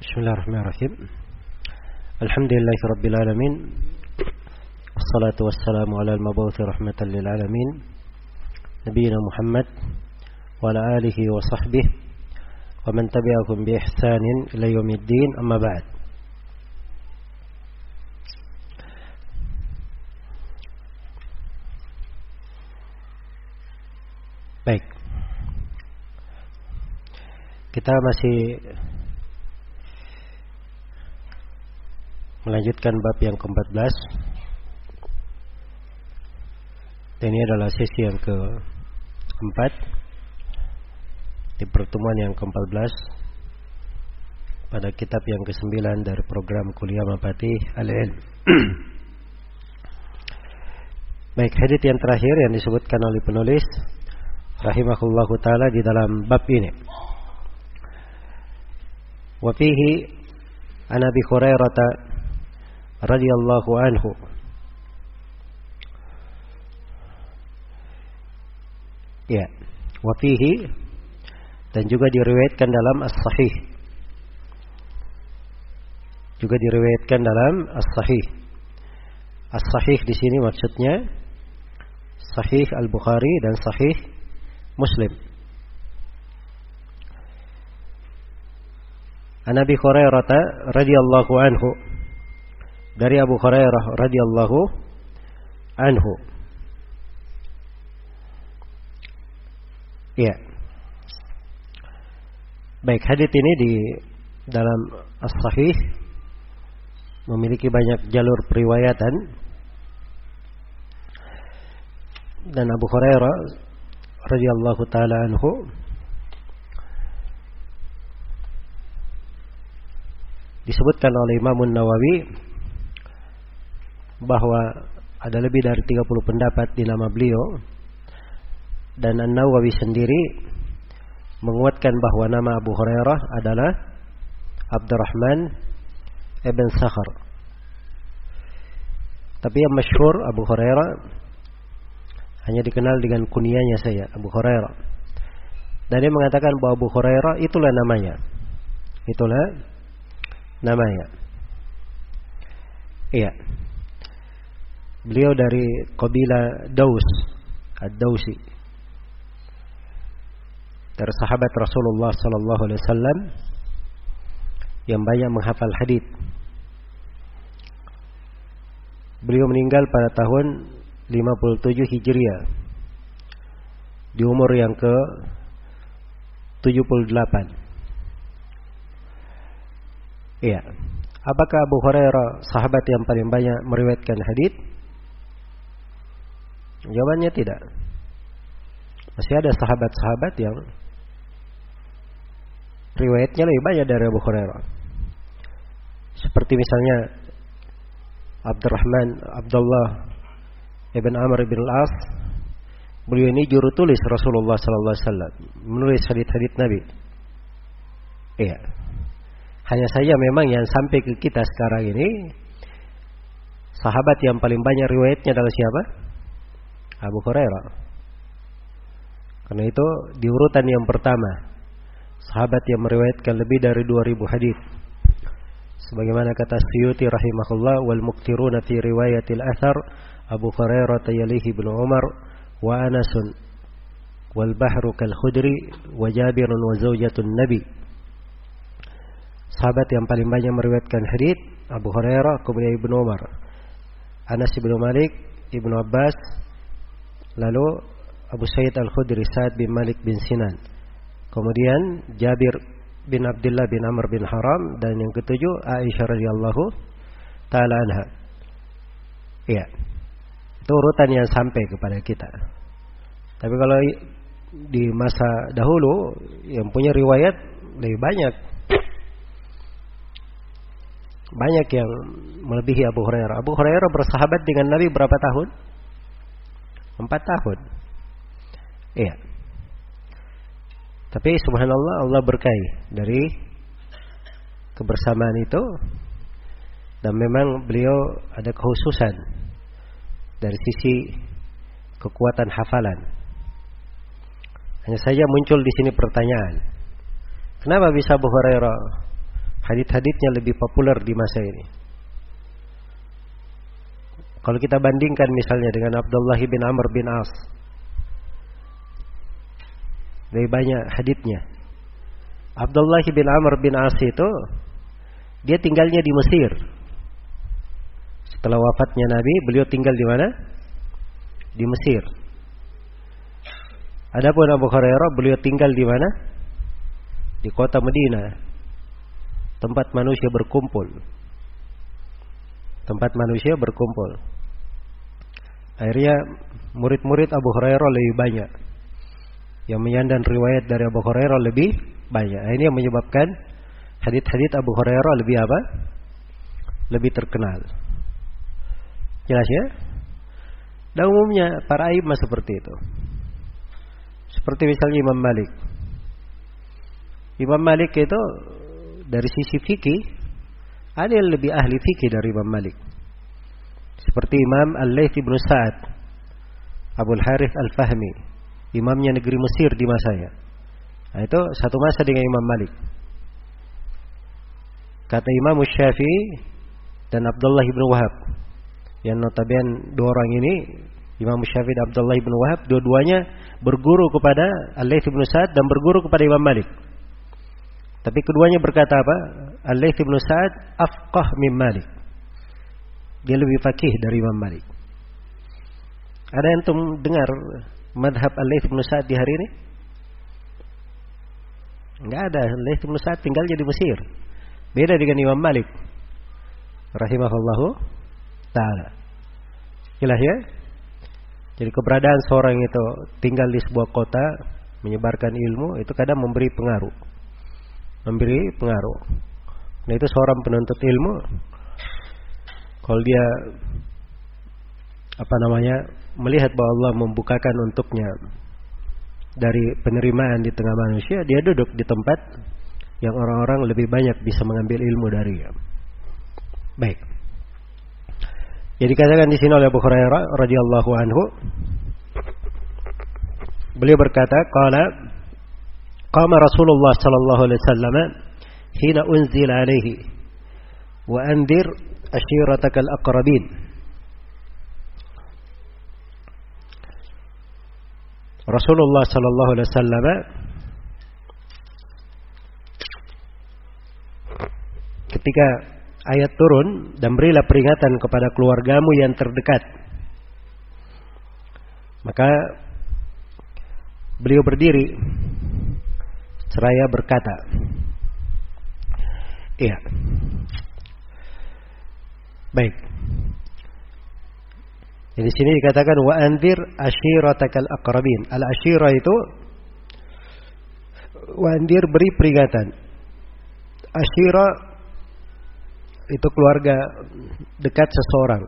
بسم الله الرحمن الرحيم الحمد لله رب العالمين والصلاة والسلام على المبعوث رحمة للعالمين نبينا محمد وعلى آله وصحبه ومن تبعكم بإحسان إلى يوم الدين أما بعد Baik. Kita masih melanjutkan bab yang ke-14. Dan ini adalah sesi yang ke-4 di pertemuan yang ke-14 pada kitab yang ke-9 dari program kuliah Mapati Al-Ilm. Baik, hadits yang terakhir yang disebutkan oleh penulis rahimahullahu taala di dalam bab ini. Wa fihi an radhiyallahu anhu Ya, wa fihi dan juga diriwayatkan dalam As-Sahih. Juga diriwayatkan dalam As-Sahih. As-Sahih di sini maksudnya Sahih Al-Bukhari dan Sahih Muslim. An Abi Hurairah radhiyallahu anhu dari Abu Hurairah radhiyallahu anhu. Ya. Baik, hadis ini di dalam As-Sahih memiliki banyak jalur periwayatan dan Abu Hurairah radhiyallahu taala anhu disebutkan oleh Imam Nawawi bahwa ada lebih dari 30 pendapat di nama beliau dan An-Nawawi sendiri menguatkan bahwa nama Abu Hurairah adalah Abdurrahman ibn Sakhar. Tapi yang masyhur Abu Hurairah hanya dikenal dengan kunianya saya Abu Hurairah. Dan dia mengatakan bahwa Abu Hurairah itulah namanya. Itulah namanya. Iya. Beliau dari kabilah Daus, Ad-Dausi. Dari sahabat Rasulullah sallallahu alaihi wasallam yang banyak menghafal hadis. Beliau meninggal pada tahun 57 Hijriah di umur yang ke 78. Iya. Apakah Abu Hurairah sahabat yang paling banyak meriwayatkan hadis? Jawabannya tidak. Masih ada sahabat-sahabat yang riwayatnya lebih banyak dari Abu Hurairah. Seperti misalnya Abdurrahman Abdullah Ibn Amr Ibn Al-As Beliau ini juru tulis Rasulullah Sallallahu Alaihi Wasallam Menulis hadith-hadith Nabi Iya Hanya saja memang yang sampai ke kita sekarang ini Sahabat yang paling banyak riwayatnya adalah siapa? Abu Hurairah. Karena itu di urutan yang pertama Sahabat yang meriwayatkan lebih dari 2000 hadis sebagaimana kata Suyuti rahimahullah wal muktiruna fi riwayatil athar Abu Hurairah yalihi bin Umar wa Anas wal bahru kal khudri wa Jabir wa zaujatun Nabi. Sahabat yang paling banyak meriwayatkan hadis Abu Hurairah kemudian Ibnu Umar Anas bin Malik Ibnu Abbas lalu Abu Said Al-Khudri Sa'ad bin Malik bin Sinan kemudian Jabir bin Abdullah bin Amr bin Haram dan yang ketujuh Aisyah radhiyallahu taala anha. Iya. Itu urutan yang sampai kepada kita. Tapi kalau di masa dahulu yang punya riwayat lebih banyak. Banyak yang melebihi Abu Hurairah. Abu Hurairah bersahabat dengan Nabi berapa tahun? Empat tahun. Iya. Tapi subhanallah Allah berkahi dari kebersamaan itu dan memang beliau ada kekhususan dari sisi kekuatan hafalan. Hanya saja muncul di sini pertanyaan. Kenapa bisa Abu Hurairah Hadit-haditnya lebih populer di masa ini. Kalau kita bandingkan misalnya dengan Abdullah bin Amr bin As. Lebih banyak haditnya. Abdullah bin Amr bin As itu dia tinggalnya di Mesir. Setelah wafatnya Nabi, beliau tinggal di mana? Di Mesir. Adapun Abu Hurairah beliau tinggal di mana? Di kota Medina. Tempat manusia berkumpul. Tempat manusia berkumpul. Akhirnya murid-murid Abu Hurairah lebih banyak. Yang menyandang riwayat dari Abu Hurairah lebih banyak. Ini yang menyebabkan hadit-hadit Abu Hurairah lebih apa? Lebih terkenal. Jelas ya? Dan umumnya para imam seperti itu. Seperti misalnya Imam Malik. Imam Malik itu dari sisi fikih ada yang lebih ahli fikih dari Imam Malik. Seperti Imam Al-Layth bin Sa'ad, Abu Harith Al-Fahmi, imamnya negeri Mesir di masanya. Nah, itu satu masa dengan Imam Malik. Kata Imam Syafi'i dan Abdullah bin Wahab. Yang notabene dua orang ini Imam Syafi'i dan Abdullah bin Wahab dua-duanya berguru kepada Al-Layth bin Sa'ad dan berguru kepada Imam Malik. Tapi keduanya berkata apa? Al-Layth bin Sa'ad afqah min Malik. Dia lebih fakih dari Imam Malik. Ada yang tuh dengar madhab Al-Layth bin Sa'ad di hari ini? Enggak ada. Al-Layth bin Sa'ad tinggalnya di Mesir. Beda dengan Imam Malik. Rahimahullahu ta'ala. Jelas ya? Jadi keberadaan seorang itu tinggal di sebuah kota menyebarkan ilmu itu kadang memberi pengaruh. Memberi pengaruh. Nah itu seorang penuntut ilmu kalau dia apa namanya melihat bahwa Allah membukakan untuknya dari penerimaan di tengah manusia, dia duduk di tempat yang orang-orang lebih banyak bisa mengambil ilmu darinya. Baik. Jadi dikatakan di sini oleh Abu Hurairah radhiyallahu anhu beliau berkata, "Qala qama Rasulullah sallallahu alaihi wasallam hina unzila alaihi wa anzir ashiratakal aqrabin." Rasulullah sallallahu alaihi wasallam ketika ayat turun dan berilah peringatan kepada keluargamu yang terdekat. Maka beliau berdiri seraya berkata, Iya. Baik. Jadi sini dikatakan wa anzir ashiratakal aqrabin. Al ashira itu wa anzir beri peringatan. Ashira itu keluarga dekat seseorang.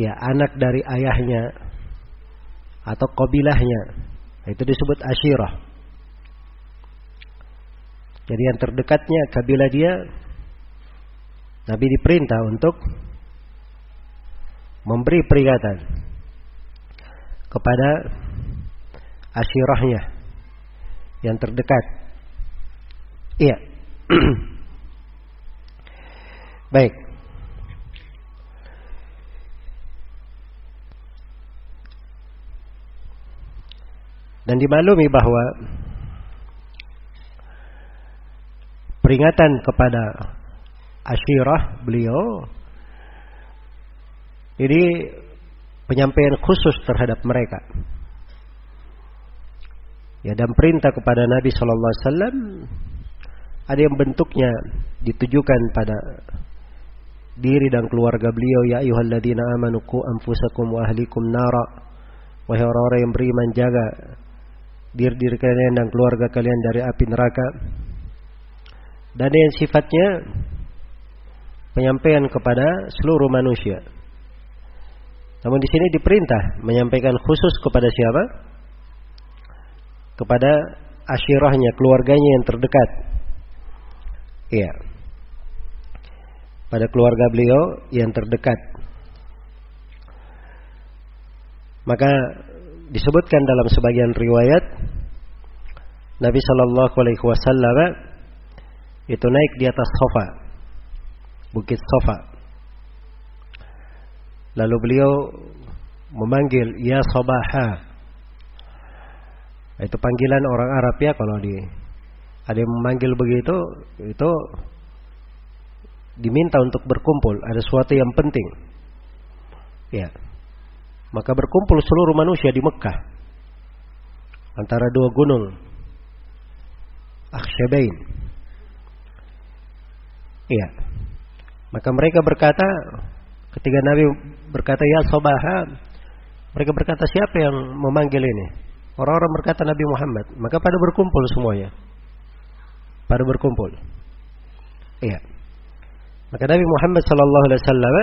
Ya, anak dari ayahnya atau kabilahnya. Itu disebut asyirah. Jadi yang terdekatnya kabilah dia Nabi diperintah untuk memberi peringatan kepada asyirahnya yang terdekat. Iya. Baik. Dan dimaklumi bahwa peringatan kepada asyirah beliau ini penyampaian khusus terhadap mereka. Ya dan perintah kepada Nabi sallallahu alaihi wasallam ada yang bentuknya ditujukan pada diri dan keluarga beliau ya ayyuhalladzina amanu qu anfusakum wa ahlikum nara wahai orang-orang yang beriman jaga diri-diri kalian dan keluarga kalian dari api neraka. Dan yang sifatnya penyampaian kepada seluruh manusia. Namun di sini diperintah menyampaikan khusus kepada siapa? Kepada asyirahnya keluarganya yang terdekat. Iya. Pada keluarga beliau yang terdekat. Maka disebutkan dalam sebagian riwayat Nabi Shallallahu Alaihi Wasallam itu naik di atas sofa, bukit sofa. Lalu beliau memanggil ya sobaha. Itu panggilan orang Arab ya kalau di ada yang memanggil begitu itu diminta untuk berkumpul, ada sesuatu yang penting. Ya. Maka berkumpul seluruh manusia di Mekah antara dua gunung Akhsyabain. Iya. Maka mereka berkata ketika Nabi berkata ya Sobaha, mereka berkata siapa yang memanggil ini? Orang-orang berkata Nabi Muhammad. Maka pada berkumpul semuanya. Pada berkumpul. Iya. Maka Nabi Muhammad Sallallahu Alaihi Wasallam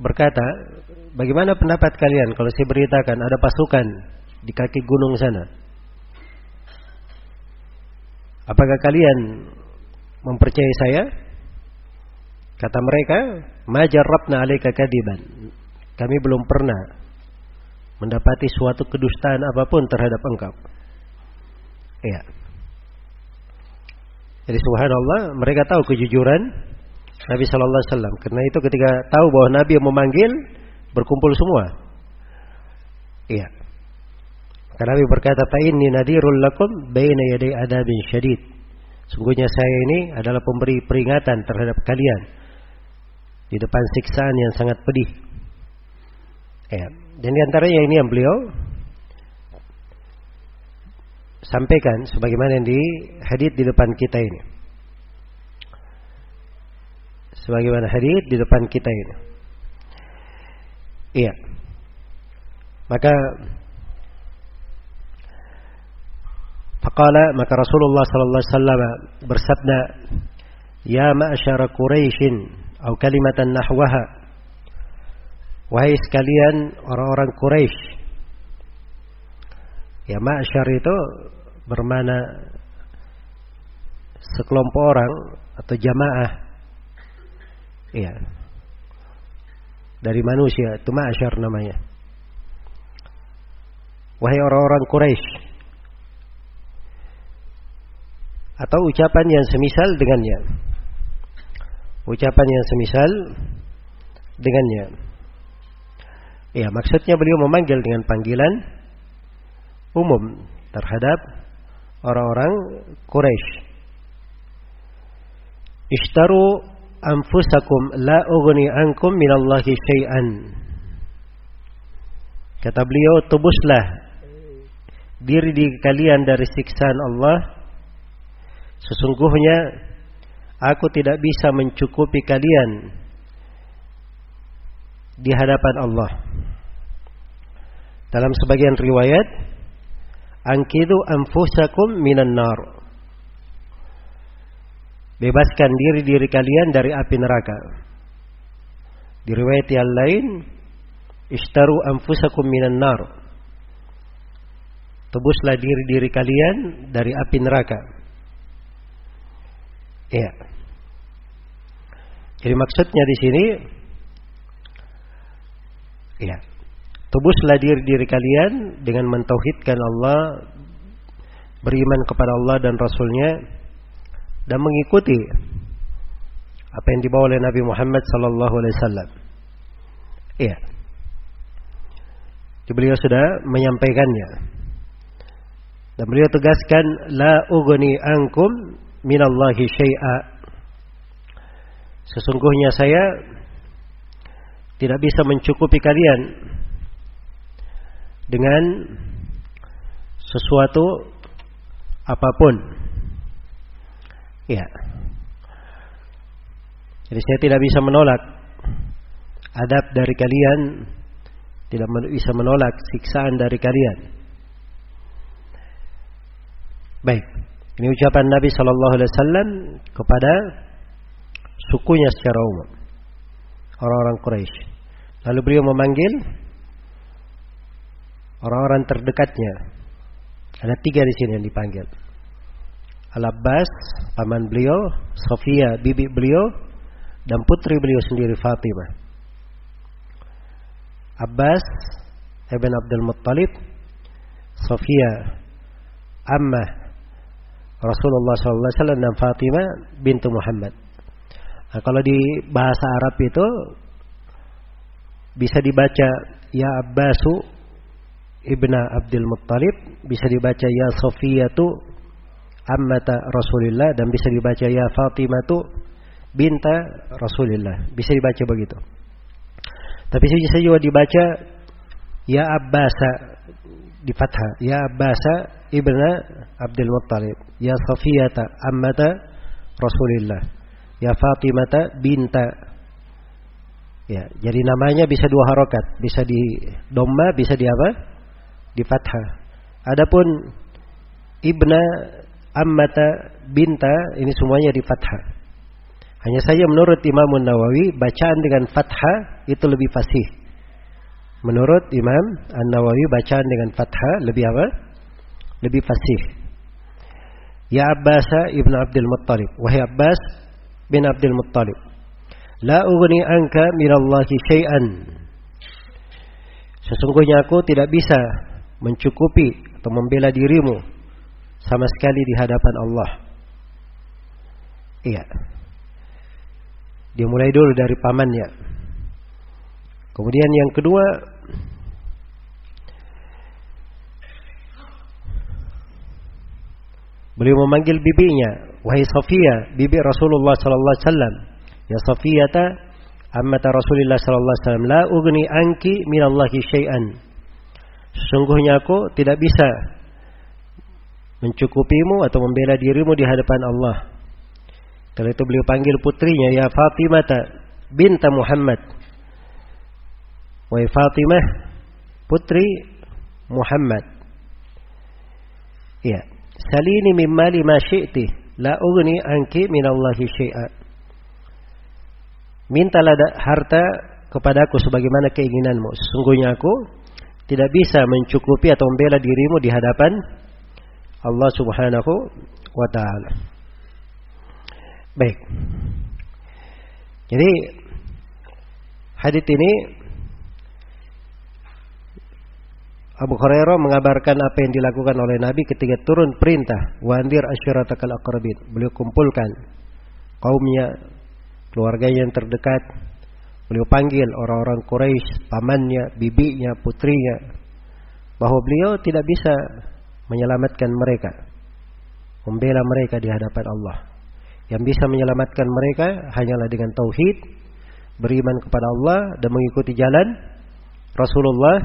berkata, bagaimana pendapat kalian kalau saya beritakan ada pasukan di kaki gunung sana? Apakah kalian mempercayai saya? Kata mereka, majarrabna alaika kadiban. Kami belum pernah mendapati suatu kedustaan apa pun terhadap engkau. Iya. Jadi subhanallah, mereka tahu kejujuran Nabi Shallallahu Alaihi Wasallam. Karena itu ketika tahu bahwa Nabi yang memanggil berkumpul semua. Iya. Karena Nabi berkata, "Fa inni nadirul lakum baina yaday adabin syadid." Sungguhnya saya ini adalah pemberi peringatan terhadap kalian di depan siksaan yang sangat pedih. Ya. Dan di antaranya ini yang beliau sampaikan sebagaimana yang di di depan kita ini sebagaimana hadis di depan kita ini. Iya. Maka Faqala maka Rasulullah sallallahu alaihi wasallam bersabda, "Ya ma'syara Quraisy atau kalimatan nahwaha." Wahai sekalian orang-orang Quraisy. Ya ma'syar itu bermana sekelompok orang atau jamaah Iya. Dari manusia, itu ma'asyar namanya. Wahai orang-orang Quraisy. Atau ucapan yang semisal dengannya. Ucapan yang semisal dengannya. Ya, maksudnya beliau memanggil dengan panggilan umum terhadap orang-orang Quraisy. Ishtaru anfusakum la ughni ankum minallahi syai'an. Kata beliau, tebuslah diri di kalian dari siksaan Allah. Sesungguhnya aku tidak bisa mencukupi kalian di hadapan Allah. Dalam sebagian riwayat, angkidu anfusakum minan nar. Bebaskan diri-diri kalian dari api neraka. Di riwayat yang lain, Ishtaru anfusakum minan nar. Tebuslah diri-diri kalian dari api neraka. Iya. Jadi maksudnya di sini Iya. Tebuslah diri-diri kalian dengan mentauhidkan Allah, beriman kepada Allah dan Rasulnya, dan mengikuti apa yang dibawa oleh Nabi Muhammad sallallahu alaihi wasallam. Iya. Beliau sudah menyampaikannya. Dan beliau tegaskan la ughni ankum minallahi syai'a. Sesungguhnya saya tidak bisa mencukupi kalian dengan sesuatu apa pun Ya. Jadi saya tidak bisa menolak adab dari kalian, tidak bisa menolak siksaan dari kalian. Baik, ini ucapan Nabi Shallallahu Alaihi Wasallam kepada sukunya secara umum, orang-orang Quraisy. Lalu beliau memanggil orang-orang terdekatnya. Ada tiga di sini yang dipanggil. Al-Abbas, paman beliau, Sofia, bibi beliau, dan putri beliau sendiri Fatimah. Abbas, Ibn Abdul Muttalib, Sofia, Ammah, Rasulullah SAW dan Fatimah bintu Muhammad. Nah, kalau di bahasa Arab itu bisa dibaca ya Abbasu ibna Abdul Muttalib, bisa dibaca ya Sofiyatu ammata Rasulullah dan bisa dibaca ya Fatimah binta Rasulullah. Bisa dibaca begitu. Tapi bisa juga dibaca ya Abbasa di fathah, ya Abbasa ibna Abdul Muttalib, ya Safiyata ammata Rasulullah, ya Fatimata binta. Ya, jadi namanya bisa dua harokat, bisa di domba, bisa di apa? Di fathah. Adapun ibna ammata binta ini semuanya di fathah. Hanya saja menurut Imam Nawawi bacaan dengan fathah itu lebih fasih. Menurut Imam An-Nawawi bacaan dengan fathah lebih apa? Lebih fasih. Ya Abbas ibn Abdul Muttalib. Wahai Abbas bin Abdul Muttalib. La ughni anka minallahi syai'an. Sesungguhnya aku tidak bisa mencukupi atau membela dirimu sama sekali di hadapan Allah. Iya. Dia mulai dulu dari pamannya. Kemudian yang kedua Beliau memanggil bibinya, wahai Safia, bibi Rasulullah sallallahu alaihi wasallam. Ya Safiyata, ammata Rasulullah sallallahu alaihi wasallam, la ugni anki minallahi syai'an. Sesungguhnya aku tidak bisa mencukupimu atau membela dirimu di hadapan Allah. Setelah itu beliau panggil putrinya, ya Fatimah binta Muhammad. Wahai Fatimah, putri Muhammad. Ya, salini min mali ma syi'ti, la ugni anki minallahi syai'a. Mintalah harta kepadaku sebagaimana keinginanmu. Sesungguhnya aku tidak bisa mencukupi atau membela dirimu di hadapan Allah Subhanahu wa taala. Baik. Jadi hadis ini Abu Hurairah mengabarkan apa yang dilakukan oleh Nabi ketika turun perintah wandir asyiratakal aqrabin. Beliau kumpulkan kaumnya, keluarganya yang terdekat. Beliau panggil orang-orang Quraisy, pamannya, bibinya, putrinya bahwa beliau tidak bisa menyelamatkan mereka, membela mereka di hadapan Allah. Yang bisa menyelamatkan mereka hanyalah dengan tauhid, beriman kepada Allah dan mengikuti jalan Rasulullah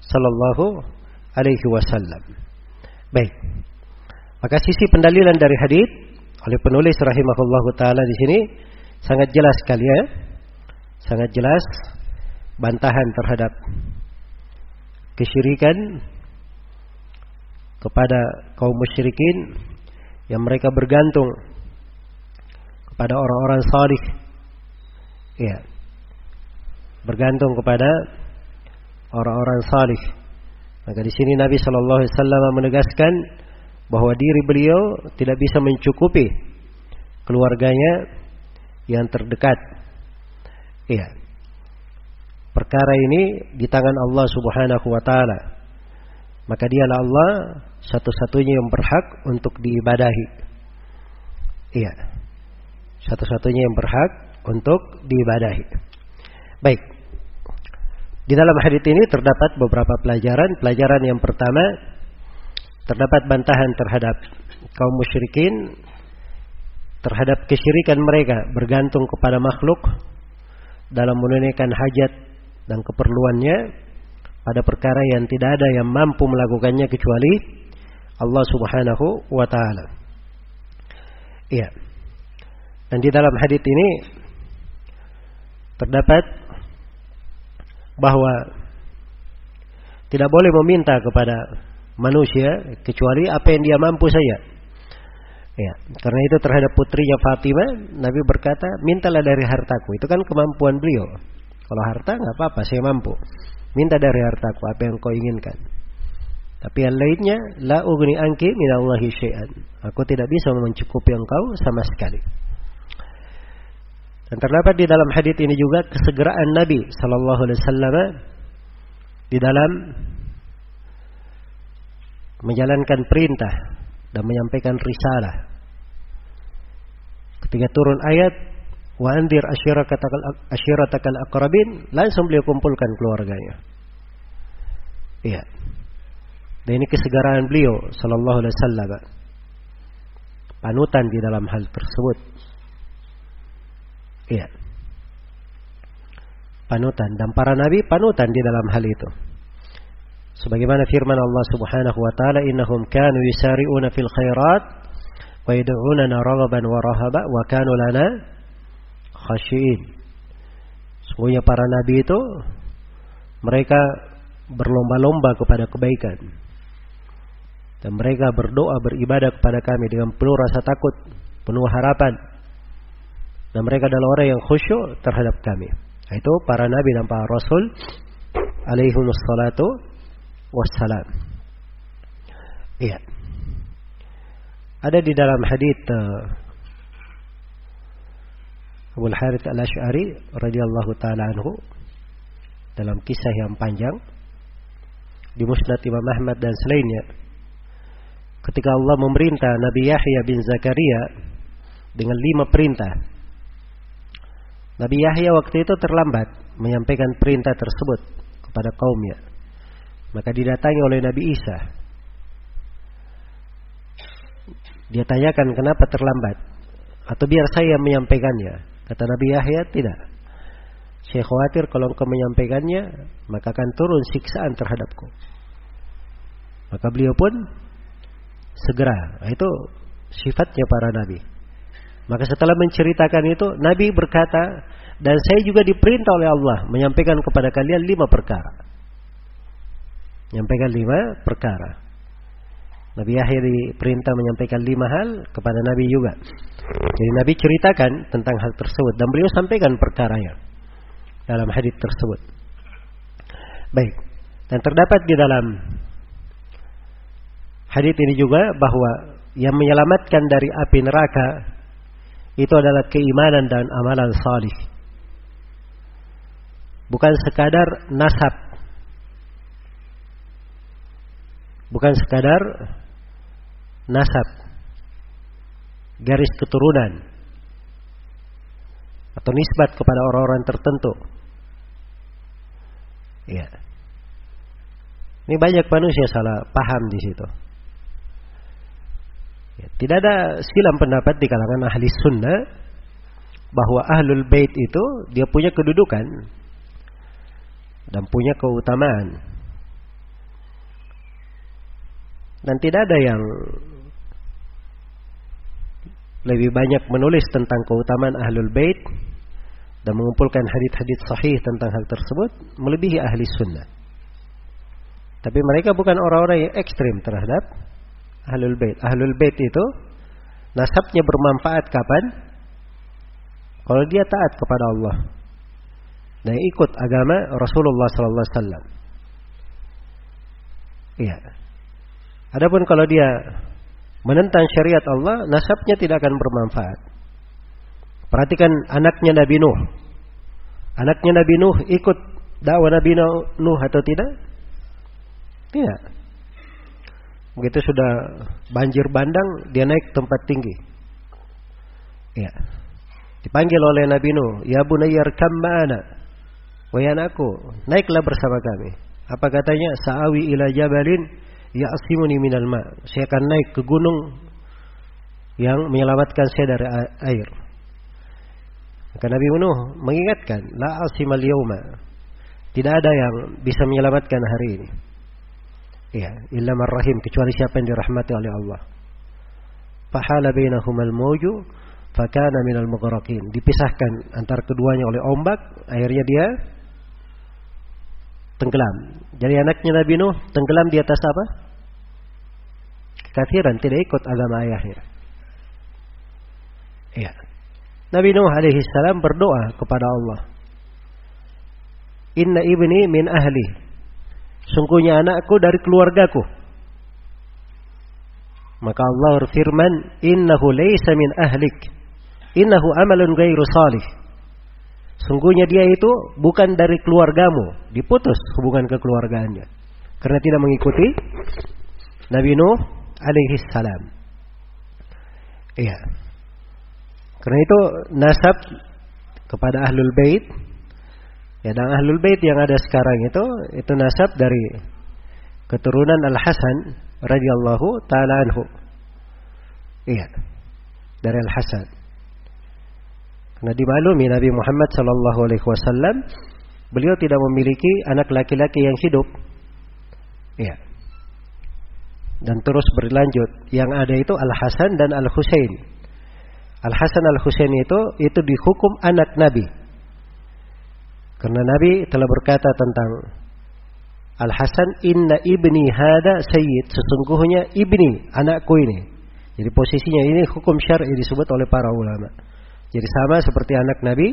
sallallahu alaihi wasallam. Baik. Maka sisi pendalilan dari hadis oleh penulis rahimahullahu taala di sini sangat jelas sekali ya. Sangat jelas bantahan terhadap kesyirikan kepada kaum musyrikin yang mereka bergantung kepada orang-orang salih. Ya. Bergantung kepada orang-orang salih. Maka di sini Nabi Shallallahu alaihi wasallam menegaskan bahwa diri beliau tidak bisa mencukupi keluarganya yang terdekat. Iya. Perkara ini di tangan Allah Subhanahu wa taala. Maka dialah Allah satu-satunya yang berhak untuk diibadahi. Iya. Satu-satunya yang berhak untuk diibadahi. Baik. Di dalam hadis ini terdapat beberapa pelajaran. Pelajaran yang pertama terdapat bantahan terhadap kaum musyrikin terhadap kesyirikan mereka bergantung kepada makhluk dalam menunaikan hajat dan keperluannya pada perkara yang tidak ada yang mampu melakukannya kecuali Allah Subhanahu wa taala. Iya. Dan di dalam hadis ini terdapat bahwa tidak boleh meminta kepada manusia kecuali apa yang dia mampu saja. Ya, karena itu terhadap putrinya Fatimah, Nabi berkata, mintalah dari hartaku. Itu kan kemampuan beliau. Kalau harta nggak apa-apa, saya mampu. Minta dari hartaku apa yang kau inginkan. Tapi yang lainnya la ugni anki minallahi syai'an. Aku tidak bisa mencukupi engkau sama sekali. Dan terdapat di dalam hadis ini juga kesegeraan Nabi sallallahu alaihi wasallam di dalam menjalankan perintah dan menyampaikan risalah. Ketika turun ayat wa andir asyiratakal aqrabin, langsung beliau kumpulkan keluarganya. Iya. Dan ini kesegaran beliau sallallahu alaihi wasallam. Panutan di dalam hal tersebut. Iya. Panutan dan para nabi panutan di dalam hal itu. Sebagaimana firman Allah Subhanahu wa taala, "Innahum kanu yusari'una fil khairat wa yad'unana raghaban wa rahaba wa kanu lana khashiin." Sungguhnya para nabi itu mereka berlomba-lomba kepada kebaikan. Dan mereka berdoa beribadah kepada kami dengan penuh rasa takut, penuh harapan. Dan mereka adalah orang yang khusyuk terhadap kami. Itu para nabi dan para rasul alaihi wassalatu wassalam. Iya. Ada di dalam hadis uh, Abu Harith Al-Asy'ari radhiyallahu taala anhu dalam kisah yang panjang di Musnad Imam Ahmad dan selainnya. Ketika Allah memerintah Nabi Yahya bin Zakaria dengan lima perintah. Nabi Yahya waktu itu terlambat menyampaikan perintah tersebut kepada kaumnya. Maka didatangi oleh Nabi Isa. Dia tanyakan kenapa terlambat? Atau biar saya menyampaikannya kata Nabi Yahya tidak saya khawatir kalau engkau menyampaikannya, maka akan turun siksaan terhadapku. Maka beliau pun segera. Itu sifatnya para nabi. Maka setelah menceritakan itu, Nabi berkata, dan saya juga diperintah oleh Allah menyampaikan kepada kalian lima perkara. Menyampaikan lima perkara. Nabi Yahya diperintah menyampaikan lima hal kepada Nabi juga. Jadi Nabi ceritakan tentang hal tersebut dan beliau sampaikan perkaranya dalam hadis tersebut. Baik. Dan terdapat di dalam hadis ini juga bahwa yang menyelamatkan dari api neraka itu adalah keimanan dan amalan salih. Bukan sekadar nasab. Bukan sekadar nasab. Garis keturunan atau nisbat kepada orang-orang tertentu. Ya. Ini banyak manusia salah paham di situ. Ya, tidak ada silam pendapat di kalangan ahli sunnah bahwa ahlul bait itu dia punya kedudukan dan punya keutamaan. Dan tidak ada yang lebih banyak menulis tentang keutamaan ahlul bait dan mengumpulkan hadis-hadis sahih tentang hal tersebut melebihi ahli sunnah. Tapi mereka bukan orang-orang yang ekstrim terhadap ahlul bait. Ahlul bait itu nasabnya bermanfaat kapan? Kalau dia taat kepada Allah dan ikut agama Rasulullah sallallahu alaihi wasallam. Iya. Adapun kalau dia menentang syariat Allah, nasabnya tidak akan bermanfaat. Perhatikan anaknya Nabi Nuh. Anaknya Nabi Nuh ikut dakwah Nabi Nuh atau tidak? Tidak. Begitu sudah banjir bandang, dia naik tempat tinggi. Ya. Dipanggil oleh Nabi Nuh, "Ya bunayyar kam ma'ana." Wahai anakku, naiklah bersama kami. Apa katanya? Sa'awi ila jabalin Ya asimuni minal ma. Saya akan naik ke gunung yang menyelamatkan saya dari air. Maka Nabi Nuh mengingatkan, la asimal yauma. Tidak ada yang bisa menyelamatkan hari ini. Ya, illa rahim kecuali siapa yang dirahmati oleh Allah. Fahala bainahumal mawju fakana minal mughraqin. Dipisahkan antara keduanya oleh ombak, akhirnya dia tenggelam. Jadi anaknya Nabi Nuh tenggelam di atas apa? Kafiran, tidak ikut agama ayahnya. Ya. Nabi Nuh alaihi salam berdoa kepada Allah. Inna ibni min ahli. Sungguhnya anakku dari keluargaku. Maka Allah berfirman, "Innahu laysa min ahlik. Innahu amalun ghairu salih." Sungguhnya dia itu bukan dari keluargamu, diputus hubungan kekeluargaannya. Karena tidak mengikuti Nabi Nuh alaihi salam. Iya. Karena itu nasab kepada ahlul bait ya dan ahlul bait yang ada sekarang itu itu nasab dari keturunan Al Hasan radhiyallahu taala anhu. Iya. Dari Al Hasan. Karena dimaklumi Nabi Muhammad sallallahu alaihi wasallam beliau tidak memiliki anak laki-laki yang hidup. Iya. Dan terus berlanjut. Yang ada itu Al Hasan dan Al Husain. Al Hasan Al Husain itu itu dihukum anak Nabi. Karena Nabi telah berkata tentang Al Hasan inna ibni hada sayyid sesungguhnya ibni anakku ini. Jadi posisinya ini hukum syar'i disebut oleh para ulama. Jadi sama seperti anak Nabi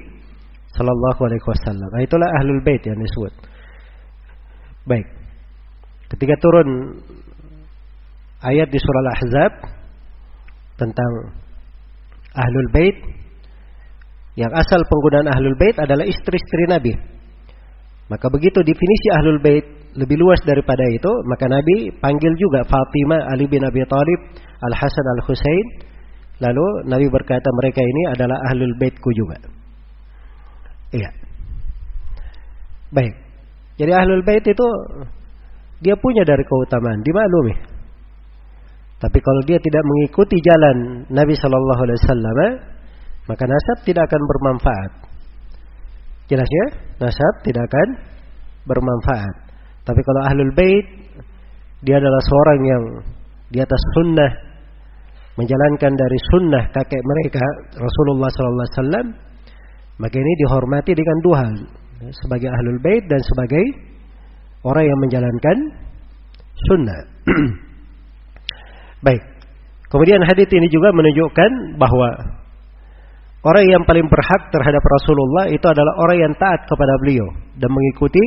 Sallallahu Alaihi Wasallam. Nah, itulah ahlul bait yang disebut. Baik. Ketika turun ayat di surah Al-Ahzab tentang ahlul bait yang asal penggunaan ahlul bait adalah istri-istri Nabi. Maka begitu definisi ahlul bait lebih luas daripada itu, maka Nabi panggil juga Fatimah, Ali bin Abi Thalib, Al Hasan, Al Husain, Lalu Nabi berkata mereka ini adalah ahlul baitku juga. Iya. Baik. Jadi ahlul bait itu dia punya dari keutamaan, dimaklumi. Tapi kalau dia tidak mengikuti jalan Nabi Shallallahu Alaihi Wasallam, maka nasab tidak akan bermanfaat. Jelas ya? Nasab tidak akan bermanfaat. Tapi kalau ahlul bait dia adalah seorang yang di atas sunnah menjalankan dari sunnah kakek mereka Rasulullah Sallallahu Alaihi Wasallam maka ini dihormati dengan dua hal sebagai ahlul bait dan sebagai orang yang menjalankan sunnah. Baik. Kemudian hadis ini juga menunjukkan bahwa orang yang paling berhak terhadap Rasulullah itu adalah orang yang taat kepada beliau dan mengikuti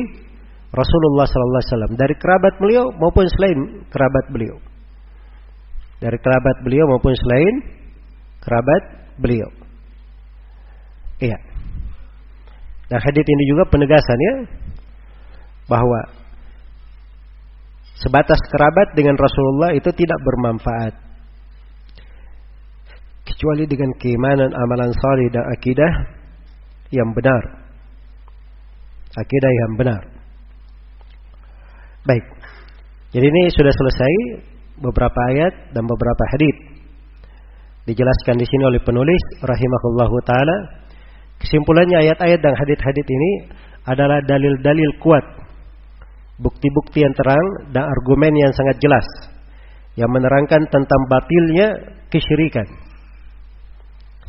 Rasulullah sallallahu alaihi wasallam dari kerabat beliau maupun selain kerabat beliau dari kerabat beliau maupun selain kerabat beliau. Iya. Dan hadits ini juga penegasannya bahwa sebatas kerabat dengan Rasulullah itu tidak bermanfaat kecuali dengan keimanan amalan salih dan akidah yang benar. Akidah yang benar. Baik. Jadi ini sudah selesai beberapa ayat dan beberapa hadis. Dijelaskan di sini oleh penulis rahimahullahu taala. Kesimpulannya ayat-ayat dan hadis-hadis ini adalah dalil-dalil kuat, bukti-bukti yang terang dan argumen yang sangat jelas yang menerangkan tentang batilnya kesyirikan.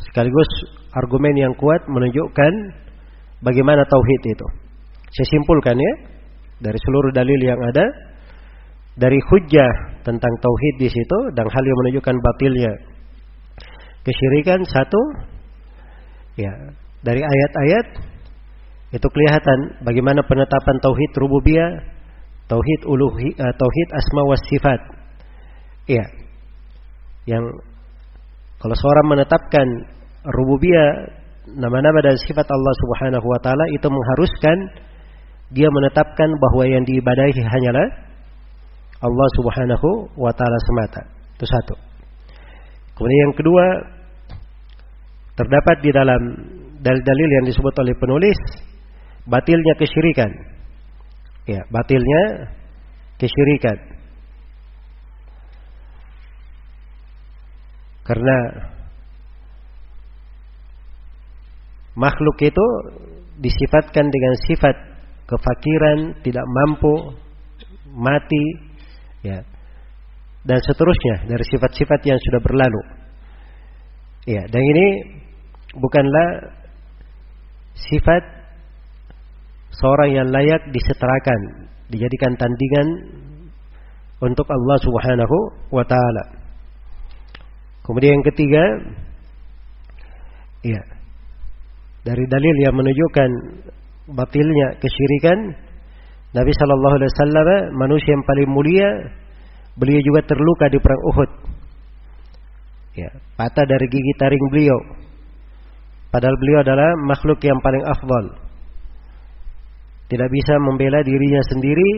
Sekaligus argumen yang kuat menunjukkan bagaimana tauhid itu. Saya simpulkan ya dari seluruh dalil yang ada dari hujah tentang tauhid di situ dan hal yang menunjukkan batilnya kesyirikan satu ya dari ayat-ayat itu kelihatan bagaimana penetapan tauhid rububiyah, tauhid uluhi, uh, tauhid asma was sifat. Ya. Yang kalau seorang menetapkan rububiyah nama-nama dan sifat Allah Subhanahu wa taala itu mengharuskan dia menetapkan bahwa yang diibadahi hanyalah Allah Subhanahu wa taala semata. Itu satu. Kemudian yang kedua terdapat di dalam dalil-dalil yang disebut oleh penulis batilnya kesyirikan. Ya, batilnya kesyirikan. Karena makhluk itu disifatkan dengan sifat kefakiran, tidak mampu, mati, ya dan seterusnya dari sifat-sifat yang sudah berlalu. Ya, dan ini bukanlah sifat seorang yang layak disetarakan, dijadikan tandingan untuk Allah Subhanahu wa taala. Kemudian yang ketiga, ya, dari dalil yang menunjukkan batilnya kesyirikan Nabi Shallallahu Alaihi Wasallam manusia yang paling mulia, beliau juga terluka di perang Uhud. Ya, patah dari gigi taring beliau. Padahal beliau adalah makhluk yang paling afdal. Tidak bisa membela dirinya sendiri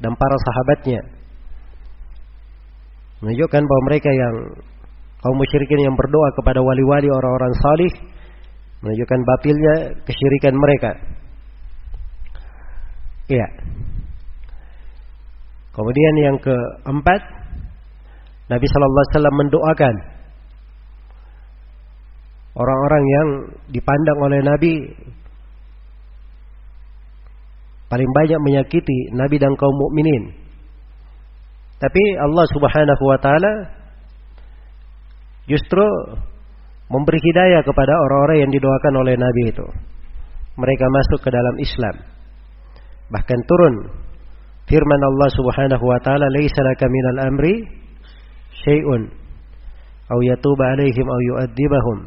dan para sahabatnya. Menunjukkan bahwa mereka yang kaum musyrikin yang berdoa kepada wali-wali orang-orang salih menunjukkan batilnya kesyirikan mereka. Iya. Kemudian yang keempat, Nabi Shallallahu Alaihi Wasallam mendoakan orang-orang yang dipandang oleh Nabi paling banyak menyakiti Nabi dan kaum mukminin. Tapi Allah Subhanahu wa taala justru memberi hidayah kepada orang-orang yang didoakan oleh Nabi itu. Mereka masuk ke dalam Islam. Bahkan turun firman Allah Subhanahu wa taala, "Laisa laka minal amri syai'un aw yatuba alaihim aw yu'adzibahum."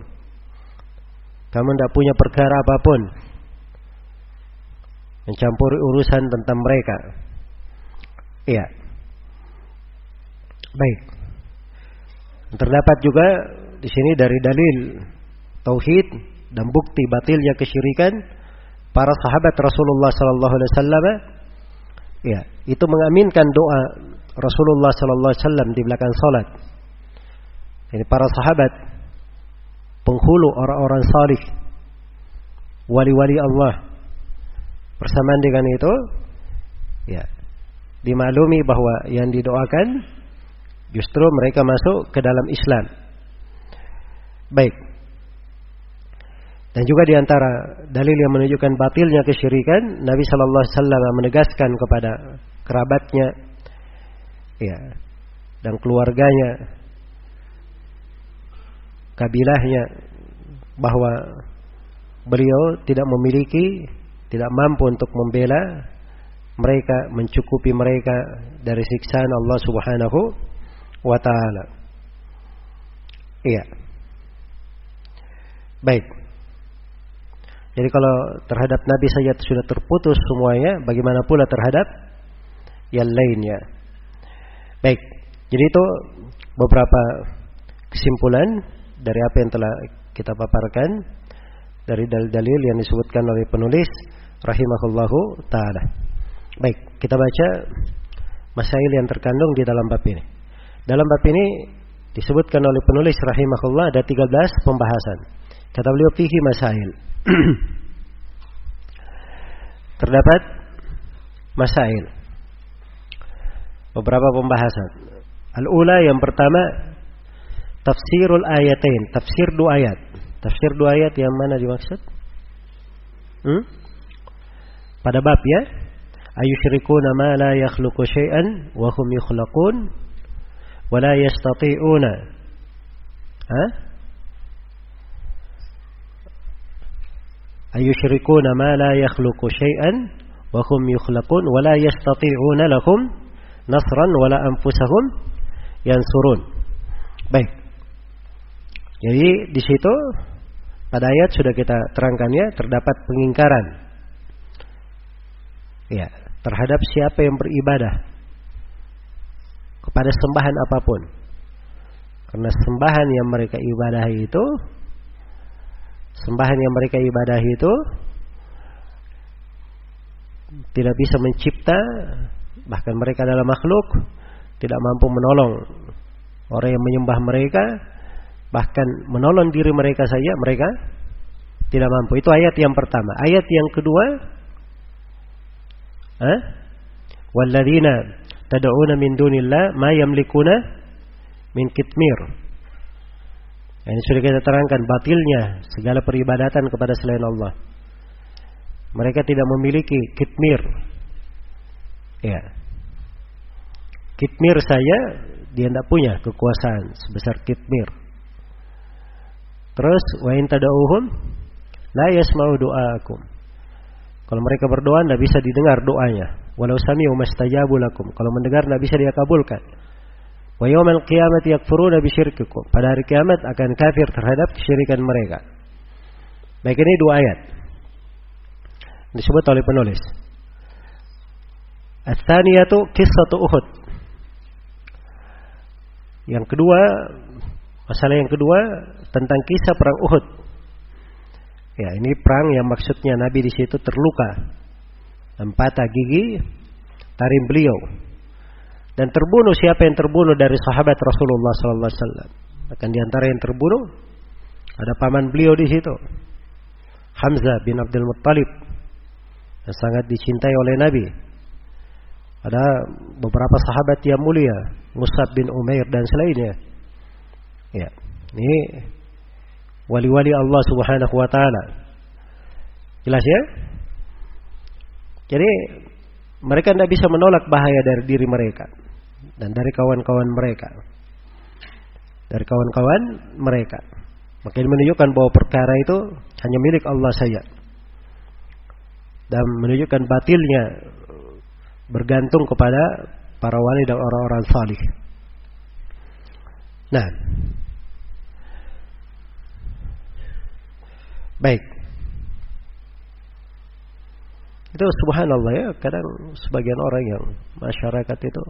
Kamu tidak punya perkara apa pun mencampuri urusan tentang mereka. Iya. Baik. Terdapat juga di sini dari dalil tauhid dan bukti batilnya kesyirikan para sahabat Rasulullah sallallahu alaihi wasallam ya, itu mengaminkan doa Rasulullah sallallahu alaihi wasallam di belakang salat. Ini para sahabat penghulu orang-orang salih wali-wali Allah. Bersamaan dengan itu ya dimaklumi bahwa yang didoakan Justru mereka masuk ke dalam Islam. Baik. Dan juga di antara dalil yang menunjukkan batilnya kesyirikan, Nabi Shallallahu Alaihi Wasallam menegaskan kepada kerabatnya, ya, dan keluarganya, kabilahnya, bahwa beliau tidak memiliki, tidak mampu untuk membela mereka, mencukupi mereka dari siksaan Allah Subhanahu wa taala. Iya. Baik. Jadi kalau terhadap Nabi saja sudah terputus semuanya, bagaimana pula terhadap yang lainnya. Baik. Jadi itu beberapa kesimpulan dari apa yang telah kita paparkan dari dalil-dalil yang disebutkan oleh penulis rahimahullahu taala. Baik, kita baca masail yang terkandung di dalam bab ini. Dalam bab ini disebutkan oleh penulis rahimahullah ada 13 pembahasan. Kata beliau fihi masail. Terdapat masail. Beberapa pembahasan. Al-ula yang pertama tafsirul ayatain, tafsir dua ayat. Tafsir dua ayat yang mana dimaksud? Hmm? pada bab ya. Ayyushrikuna ma la yakhluqu syai'an wa hum yukhlaqun wa la yastati'una. Ha? Ayyushrikuna ma la yakhluqu syai'an wa hum yukhlaqun wa la yastati'una lahum nasran wa la anfusahum yansurun. Baik. Jadi di situ pada ayat sudah kita terangkan ya terdapat pengingkaran ya terhadap siapa yang beribadah. Kepada sembahan apa pun. Karena sembahan yang mereka ibadahi itu sembahan yang mereka ibadahi itu tidak bisa mencipta bahkan mereka adalah makhluk tidak mampu menolong orang yang menyembah mereka bahkan menolong diri mereka saja mereka tidak mampu. Itu ayat yang pertama. Ayat yang kedua eh? walladzina tad'una min dunillah ma yamlikuna min kitmir. Ini sudah kita terangkan batilnya segala peribadatan kepada selain Allah. Mereka tidak memiliki kitmir. Ya. Kitmir saja dia tidak punya kekuasaan sebesar kitmir. Terus wa in tad'uhum la yasma'u du'aakum. Kalau mereka berdoa tidak bisa didengar doanya. Walau mastajabu lakum. Kalau mendengar tidak bisa dia kabulkan. Wa yawmal qiyamati yakfuruna bisyirkikum. Pada hari kiamat akan kafir terhadap kesyirikan mereka. Baik ini dua ayat. Disebut oleh penulis. As-saniyatu qissatu Uhud. Yang kedua, masalah yang kedua tentang kisah perang Uhud. Ya, ini perang yang maksudnya Nabi di situ terluka empat gigi tarim beliau. Dan terbunuh siapa yang terbunuh dari sahabat Rasulullah sallallahu alaihi wasallam? Akan di antara yang terbunuh ada paman beliau di situ. Hamzah bin Abdul Muttalib yang sangat dicintai oleh Nabi. Ada beberapa sahabat yang mulia, Musab bin Umair dan selainnya. Ya, ini wali-wali Allah Subhanahu wa taala. Jelas ya? Jadi mereka tidak bisa menolak bahaya dari diri mereka dan dari kawan-kawan mereka. Dari kawan-kawan mereka. Maka ini menunjukkan bahwa perkara itu hanya milik Allah saja. Dan menunjukkan batilnya bergantung kepada para wali dan orang-orang salih. Nah, baik. Itu subhanallah ya, kadang sebagian orang yang masyarakat itu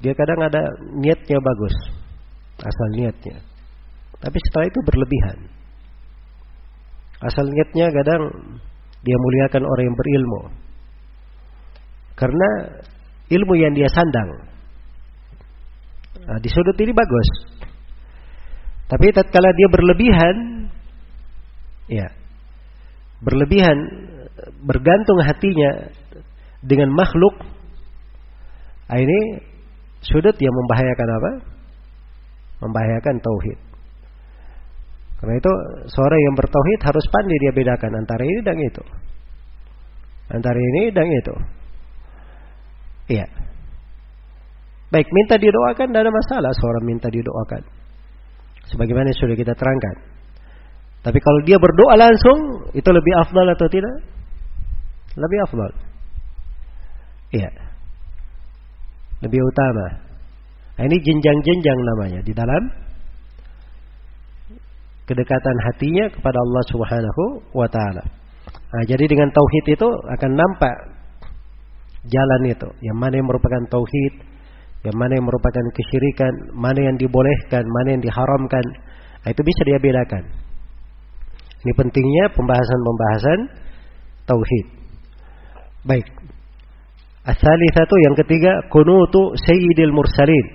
dia kadang ada niatnya bagus, asal niatnya. Tapi setelah itu berlebihan. Asal niatnya kadang dia muliakan orang yang berilmu. Karena ilmu yang dia sandang. Nah, di sudut ini bagus. Tapi tatkala dia berlebihan, ya, berlebihan bergantung hatinya dengan makhluk nah ini sudut yang membahayakan apa? Membahayakan tauhid. Karena itu seorang yang bertauhid harus pandai dia bedakan antara ini dan itu. Antara ini dan itu. Iya. Baik, minta didoakan tidak ada masalah seorang minta didoakan. Sebagaimana sudah kita terangkan. Tapi kalau dia berdoa langsung, itu lebih afdal atau tidak? Lebih afdal. Iya. Lebih utama. Nah, ini jenjang-jenjang namanya di dalam kedekatan hatinya kepada Allah Subhanahu wa taala. Nah, jadi dengan tauhid itu akan nampak jalan itu, yang mana yang merupakan tauhid, yang mana yang merupakan kesyirikan, mana yang dibolehkan, mana yang diharamkan. Nah, itu bisa dia bedakan. Ini pentingnya pembahasan-pembahasan tauhid. Baik. As-salitsatu yang ketiga kunutu sayyidil mursalin.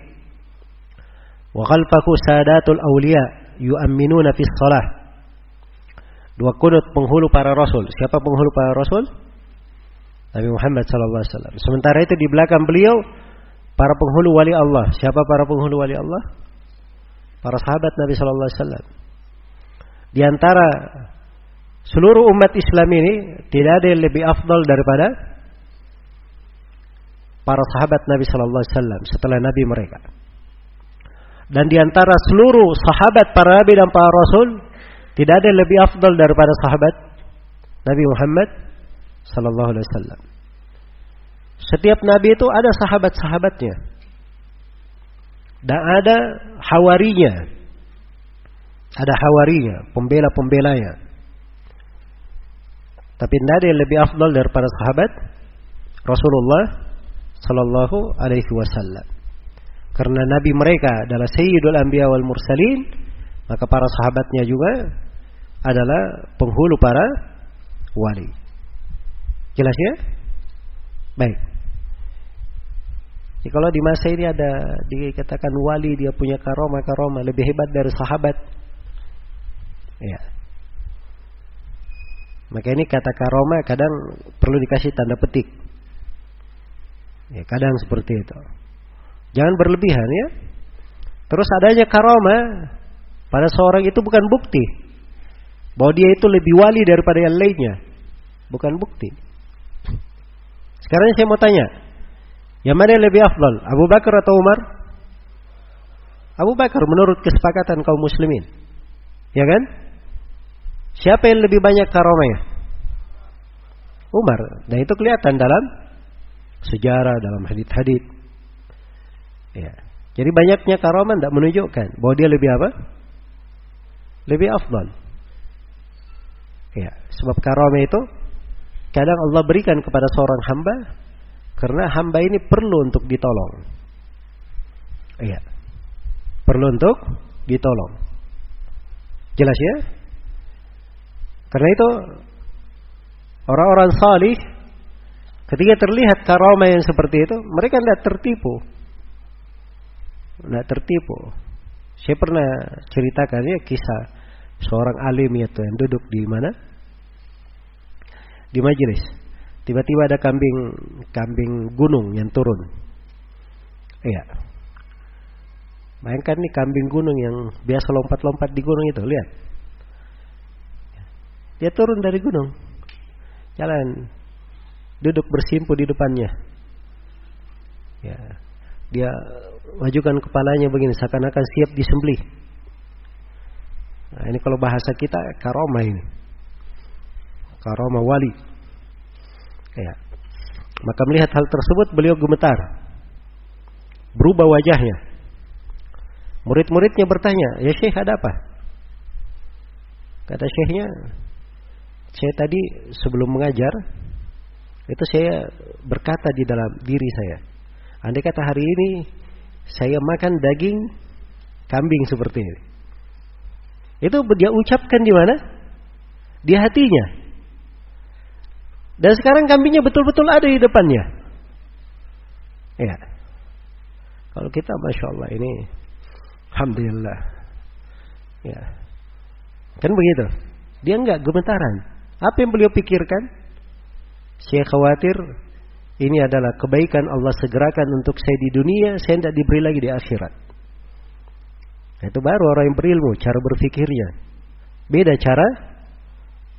Wa khalfahu sadatul awliya yu'minuna fis shalah. Dua kunut penghulu para rasul. Siapa penghulu para rasul? Nabi Muhammad sallallahu alaihi wasallam. Sementara itu di belakang beliau para penghulu wali Allah. Siapa para penghulu wali Allah? Para sahabat Nabi sallallahu alaihi wasallam. Di antara seluruh umat Islam ini tidak ada yang lebih afdal daripada para sahabat Nabi Sallallahu Alaihi Wasallam setelah Nabi mereka. Dan di antara seluruh sahabat para Nabi dan para Rasul tidak ada yang lebih afdal daripada sahabat Nabi Muhammad Sallallahu Alaihi Wasallam. Setiap Nabi itu ada sahabat-sahabatnya dan ada hawarinya ada hawarinya, pembela-pembelanya. Tapi tidak ada yang lebih afdal daripada sahabat Rasulullah Sallallahu Alaihi Wasallam. Karena Nabi mereka adalah Sayyidul Anbiya wal Mursalin, maka para sahabatnya juga adalah penghulu para wali. Jelas ya? Baik. Jadi kalau di masa ini ada dikatakan wali dia punya karoma karoma lebih hebat dari sahabat, Ya. Maka ini kata karoma kadang perlu dikasih tanda petik. Ya, kadang seperti itu. Jangan berlebihan ya. Terus adanya karoma pada seorang itu bukan bukti bahwa dia itu lebih wali daripada yang lainnya. Bukan bukti. Sekarang saya mau tanya, yang mana yang lebih afdal, Abu Bakar atau Umar? Abu Bakar menurut kesepakatan kaum muslimin. Ya kan? Siapa yang lebih banyak karomanya? Umar. Dan itu kelihatan dalam sejarah, dalam hadit-hadit. Ya. Jadi banyaknya karomah tidak menunjukkan bahwa dia lebih apa? Lebih afdal. Ya, sebab karomah itu kadang Allah berikan kepada seorang hamba karena hamba ini perlu untuk ditolong. Iya. Perlu untuk ditolong. Jelas ya? Karena itu orang-orang salih ketika terlihat karomah yang seperti itu, mereka tidak tertipu. Tidak tertipu. Saya pernah ceritakan ya kisah seorang alim itu yang duduk di mana? Di majelis. Tiba-tiba ada kambing kambing gunung yang turun. Iya. Bayangkan nih kambing gunung yang biasa lompat-lompat di gunung itu, lihat. Dia turun dari gunung. Jalan. Duduk bersimpu di depannya. Ya. Dia majukan kepalanya begini seakan-akan siap disembelih. Nah, ini kalau bahasa kita karoma ini. Karoma wali. Ya. Maka melihat hal tersebut beliau gemetar. Berubah wajahnya. Murid-muridnya bertanya, "Ya Syekh, ada apa?" Kata Syekhnya, "Saya tadi sebelum mengajar itu saya berkata di dalam diri saya, andai kata hari ini saya makan daging kambing seperti ini. Itu dia ucapkan di mana? Di hatinya. Dan sekarang kambingnya betul-betul ada di depannya. Ya. Kalau kita Masya Allah ini Alhamdulillah. Ya. Kan begitu. Dia enggak gemetaran. Apa yang beliau pikirkan? Saya khawatir ini adalah kebaikan Allah segerakan untuk saya di dunia, saya tidak diberi lagi di akhirat. Itu baru orang yang berilmu, cara berfikirnya. Beda cara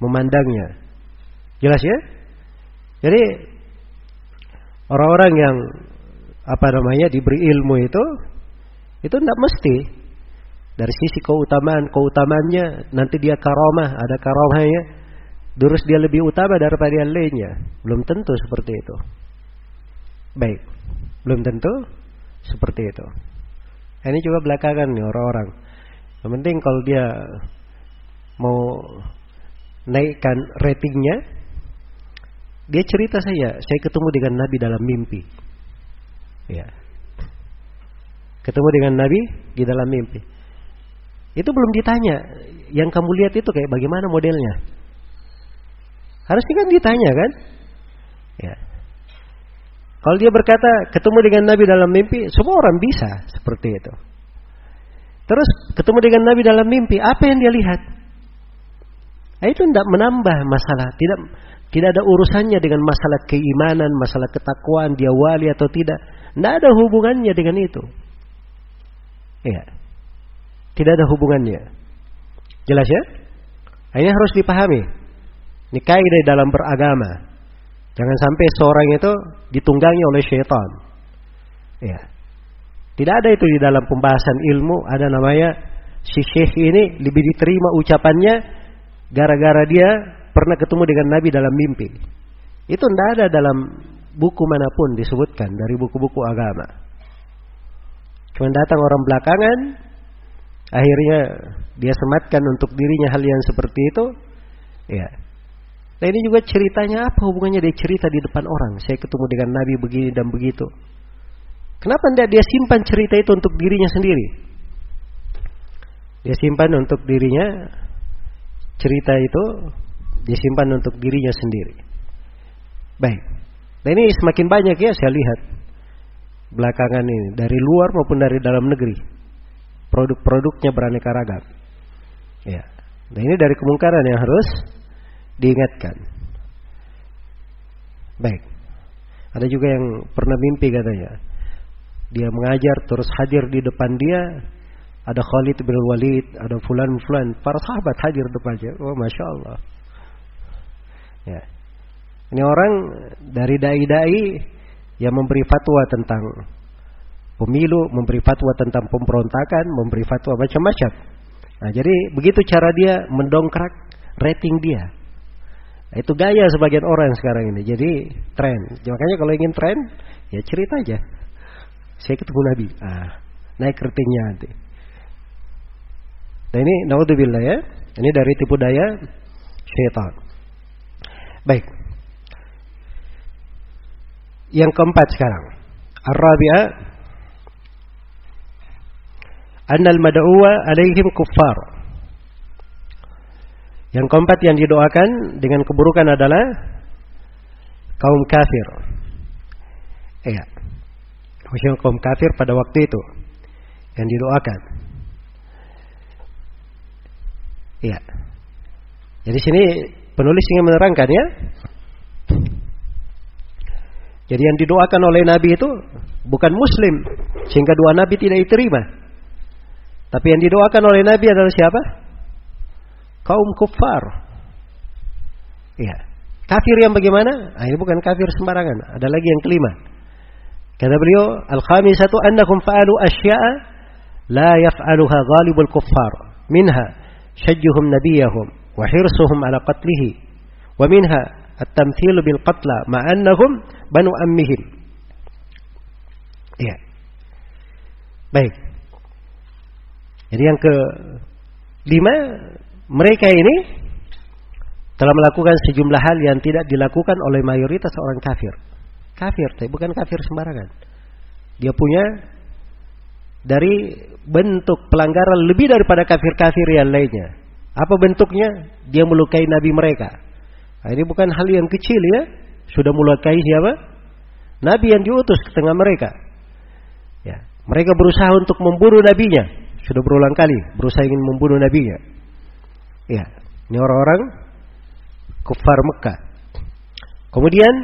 memandangnya. Jelas ya? Jadi orang-orang yang apa namanya diberi ilmu itu itu tidak mesti dari sisi keutamaan keutamaannya nanti dia karomah ada karomahnya terus dia lebih utama daripada yang lainnya belum tentu seperti itu baik. Belum tentu seperti itu. Ini juga belakangan nih orang-orang. Yang penting kalau dia mau naikkan ratingnya, dia cerita saya, saya ketemu dengan Nabi dalam mimpi. Ya. Ketemu dengan Nabi di dalam mimpi. Itu belum ditanya, yang kamu lihat itu kayak bagaimana modelnya? Harusnya kan ditanya kan? Ya. Kalau dia berkata ketemu dengan Nabi dalam mimpi, semua orang bisa seperti itu. Terus ketemu dengan Nabi dalam mimpi, apa yang dia lihat? Nah, itu tidak menambah masalah, tidak tidak ada urusannya dengan masalah keimanan, masalah ketakwaan dia wali atau tidak. Tidak ada hubungannya dengan itu. Iya. Tidak ada hubungannya. Jelas ya? Nah, ini harus dipahami. Ini kaidah dalam beragama. Jangan sampai seorang itu ditunggangi oleh syaitan. Ya. Tidak ada itu di dalam pembahasan ilmu, ada namanya si syekh ini lebih diterima ucapannya gara-gara dia pernah ketemu dengan Nabi dalam mimpi. Itu tidak ada dalam buku mana pun disebutkan dari buku-buku agama. Cuma datang orang belakangan, akhirnya dia sematkan untuk dirinya hal yang seperti itu, ya Nah ini juga ceritanya apa hubungannya dia cerita di depan orang. Saya ketemu dengan Nabi begini dan begitu. Kenapa tidak dia simpan cerita itu untuk dirinya sendiri? Dia simpan untuk dirinya cerita itu dia simpan untuk dirinya sendiri. Baik. Nah ini semakin banyak ya saya lihat belakangan ini dari luar maupun dari dalam negeri. Produk-produknya beraneka ragam. Ya. Nah ini dari kemungkaran yang harus diingatkan. Baik. Ada juga yang pernah mimpi katanya. Dia mengajar terus hadir di depan dia ada Khalid bin Walid, ada fulan fulan, para sahabat hadir depannya. Oh, masya Allah. Ya. Ini orang dari dai-dai yang memberi fatwa tentang pemilu, memberi fatwa tentang pemberontakan, memberi fatwa macam-macam. Nah, jadi begitu cara dia mendongkrak rating dia. Nah, itu gaya sebagian orang sekarang ini. Jadi tren. Makanya kalau ingin tren, ya cerita aja. Saya ketemu Nabi. Ah, naik kertingnya nanti. Nah ini naudzubillah ya. Ini dari tipu daya syaitan. Baik. Yang keempat sekarang. Ar-rabi'a annal mad'uwa alaihim kuffar. Yang keempat yang didoakan dengan keburukan adalah kaum kafir. Iya. Maksudnya kaum kafir pada waktu itu yang didoakan. Iya. Jadi sini penulis ingin menerangkan ya. Jadi yang didoakan oleh Nabi itu bukan Muslim, sehingga doa Nabi tidak diterima. Tapi yang didoakan oleh Nabi adalah siapa? Kaum kufar. Iya. Kafir yang bagaimana? Ah, ini bukan kafir sembarangan. Ada lagi yang kelima. Kata beliau, al-khamisatu annakum fa'alu asya'a la yaf'aluha ghalibul kuffar. Minha shajjuhum nabiyahum wa hirsuhum ala qatlihi. Wa minha at-tamthilu bil qatla ma'annahum banu ammihim. Iya. Baik. Jadi yang ke lima mereka ini telah melakukan sejumlah hal yang tidak dilakukan oleh mayoritas orang kafir. Kafir, tapi bukan kafir sembarangan. Dia punya dari bentuk pelanggaran lebih daripada kafir-kafir yang lainnya. Apa bentuknya? Dia melukai nabi mereka. Nah, ini bukan hal yang kecil ya. Sudah melukai siapa? Nabi yang diutus ke tengah mereka. Ya, mereka berusaha untuk membunuh nabinya. Sudah berulang kali berusaha ingin membunuh nabinya. Ya, ini orang-orang kufar Mekah. Kemudian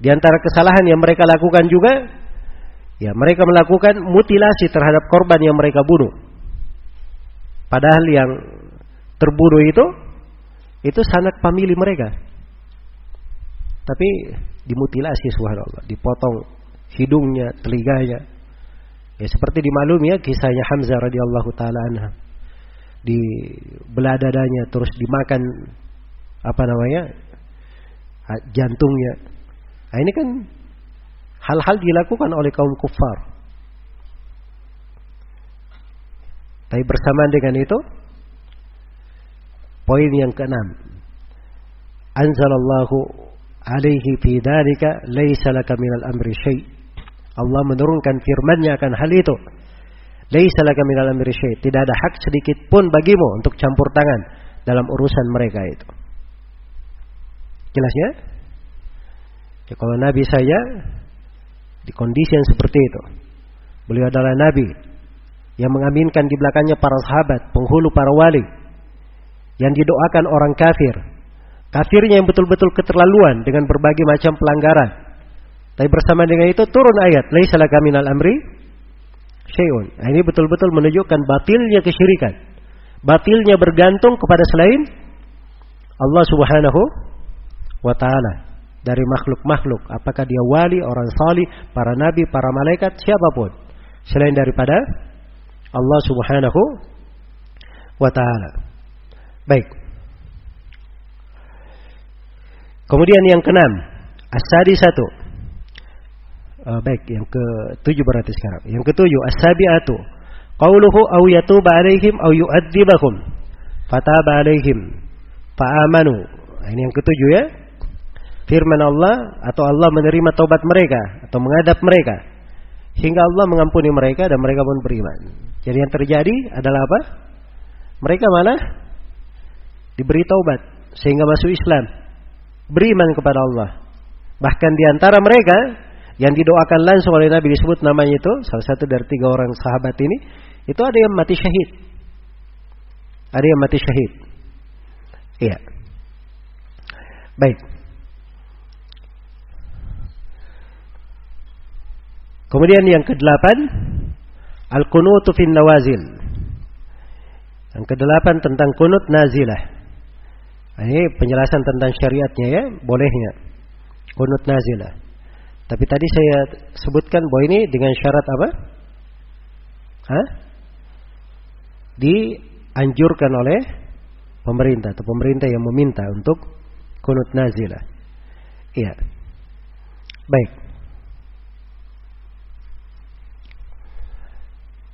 di antara kesalahan yang mereka lakukan juga ya mereka melakukan mutilasi terhadap korban yang mereka bunuh. Padahal yang terbunuh itu itu sanak famili mereka. Tapi dimutilasi subhanallah, dipotong hidungnya, telinganya. Ya seperti dimaklumi ya kisahnya Hamzah radhiyallahu taala anha. Di belah dadanya terus dimakan apa namanya jantungnya. Nah, ini kan hal-hal dilakukan oleh kaum kufar. Tapi bersamaan dengan itu, poin yang keenam, anzalallahu alaihi fi dzalika laisa laka minal amri syai. Allah menurunkan firman-Nya akan hal itu. Laisa laka minal amri. Tidak ada hak sedikit pun bagimu untuk campur tangan dalam urusan mereka itu. Jelas ya? kalau Nabi saya di kondisi yang seperti itu. Beliau adalah Nabi yang mengaminkan di belakangnya para sahabat, penghulu para wali. Yang didoakan orang kafir. Kafirnya yang betul-betul keterlaluan dengan berbagai macam pelanggaran. Tapi bersama dengan itu turun ayat, "Laisa laka minal amri syai'un." Nah, ini betul-betul menunjukkan batilnya kesyirikan. Batilnya bergantung kepada selain Allah Subhanahu wa taala dari makhluk-makhluk apakah dia wali, orang salih, para nabi, para malaikat, siapa pun selain daripada Allah Subhanahu wa taala. Baik. Kemudian yang keenam, asadi satu. Uh, baik, yang ke tujuh berarti sekarang. Yang ketujuh, as-sabi'atu. Qauluhu aw yatuba alaihim aw yu'adzibahum. Fataba alaihim. Fa'amanu. Nah, ini yang ketujuh ya firman Allah atau Allah menerima taubat mereka atau mengadap mereka hingga Allah mengampuni mereka dan mereka pun beriman. Jadi yang terjadi adalah apa? Mereka malah diberi taubat sehingga masuk Islam, beriman kepada Allah. Bahkan di antara mereka yang didoakan langsung oleh Nabi disebut namanya itu salah satu dari tiga orang sahabat ini itu ada yang mati syahid. Ada yang mati syahid. Iya. Baik. Kemudian yang kedelapan, al-kunutu fin nawazil. Yang kedelapan tentang kunut nazilah. Ini penjelasan tentang syariatnya ya, bolehnya kunut nazilah. Tapi tadi saya sebutkan bahwa ini dengan syarat apa? Hah? Dianjurkan oleh pemerintah atau pemerintah yang meminta untuk kunut nazilah. Iya. Baik.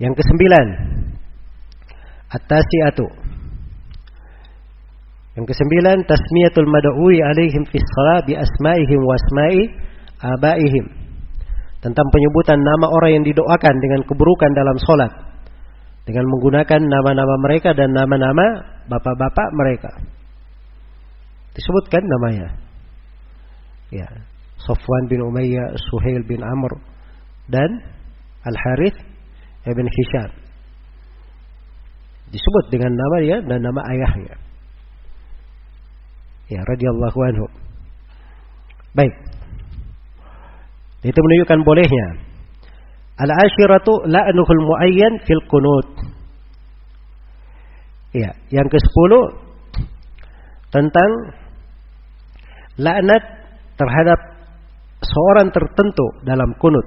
Yang kesembilan, at-tasi'atu. Yang kesembilan, tasmiyatul mad'uwi alaihim fi bi asma'ihim wa abaihim. Tentang penyebutan nama orang yang didoakan dengan keburukan dalam solat. Dengan menggunakan nama-nama mereka dan nama-nama bapak-bapak mereka. Disebutkan namanya. Ya, Sofwan bin Umayyah, Suhail bin Amr dan Al-Harith Ibn Hisham. Disebut dengan nama dia dan nama ayahnya. Ya, radhiyallahu anhu. Baik. Itu menunjukkan bolehnya. Al-ashiratu la'nuhul muayyan fil kunut. Ya, yang ke-10 tentang laknat terhadap seorang tertentu dalam kunut.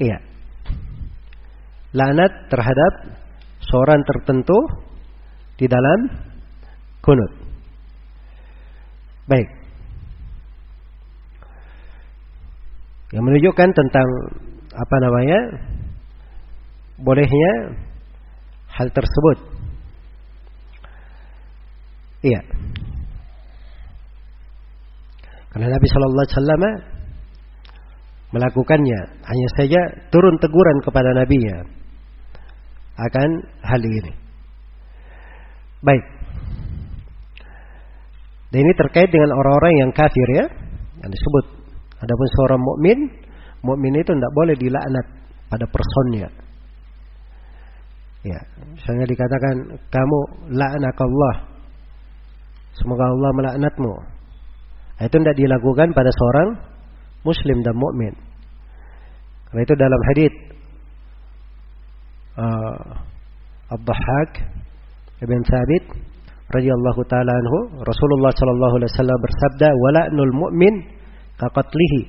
Iya. Laknat terhadap seorang tertentu di dalam kunut. Baik. Yang menunjukkan tentang apa namanya? Bolehnya hal tersebut. Iya. Karena Nabi Shallallahu Alaihi Wasallam melakukannya, hanya saja turun teguran kepada Nabi ya akan hal ini. Baik. Dan ini terkait dengan orang-orang yang kafir ya, yang disebut. Adapun seorang mukmin, mukmin itu tidak boleh dilaknat pada personnya. Ya, misalnya dikatakan kamu laknakallah. Semoga Allah melaknatmu. Nah, itu tidak dilakukan pada seorang muslim dan mukmin. Karena itu dalam hadis uh, Abdahak Ibn Sabit radhiyallahu taala anhu Rasulullah sallallahu alaihi wasallam bersabda wala'nul mu'min kaqatlihi.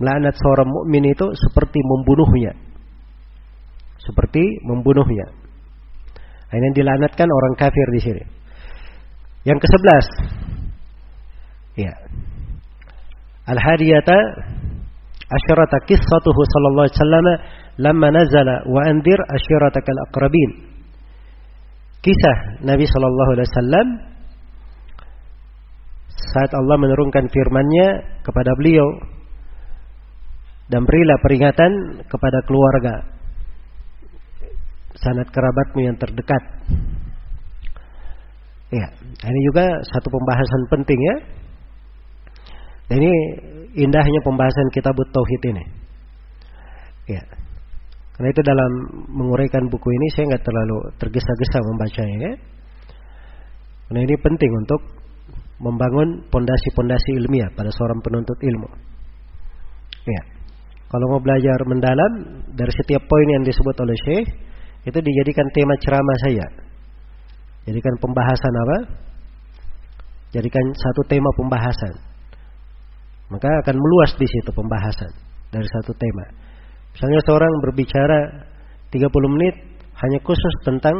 Melaknat seorang mukmin itu seperti membunuhnya. Seperti membunuhnya. Nah, ini dilaknatkan orang kafir di sini. Yang ke-11 ya. Al-Hadiyata asyarata qissatuhu sallallahu alaihi wasallam lamma nazala wa andir asyiratakal aqrabin. Kisah Nabi sallallahu alaihi wasallam saat Allah menurunkan firman-Nya kepada beliau dan berilah peringatan kepada keluarga sanat kerabatmu yang terdekat. Ya, ini juga satu pembahasan penting ya. Ini indahnya pembahasan kitab tauhid ini. Ya. Karena itu dalam menguraikan buku ini saya nggak terlalu tergesa-gesa membacanya ya. Karena ini penting untuk membangun pondasi-pondasi ilmiah pada seorang penuntut ilmu. Ya. Kalau mau belajar mendalam dari setiap poin yang disebut oleh Syekh itu dijadikan tema ceramah saya. Jadikan pembahasan apa? Jadikan satu tema pembahasan. Maka akan meluas di situ pembahasan dari satu tema. Misalnya seorang berbicara 30 menit hanya khusus tentang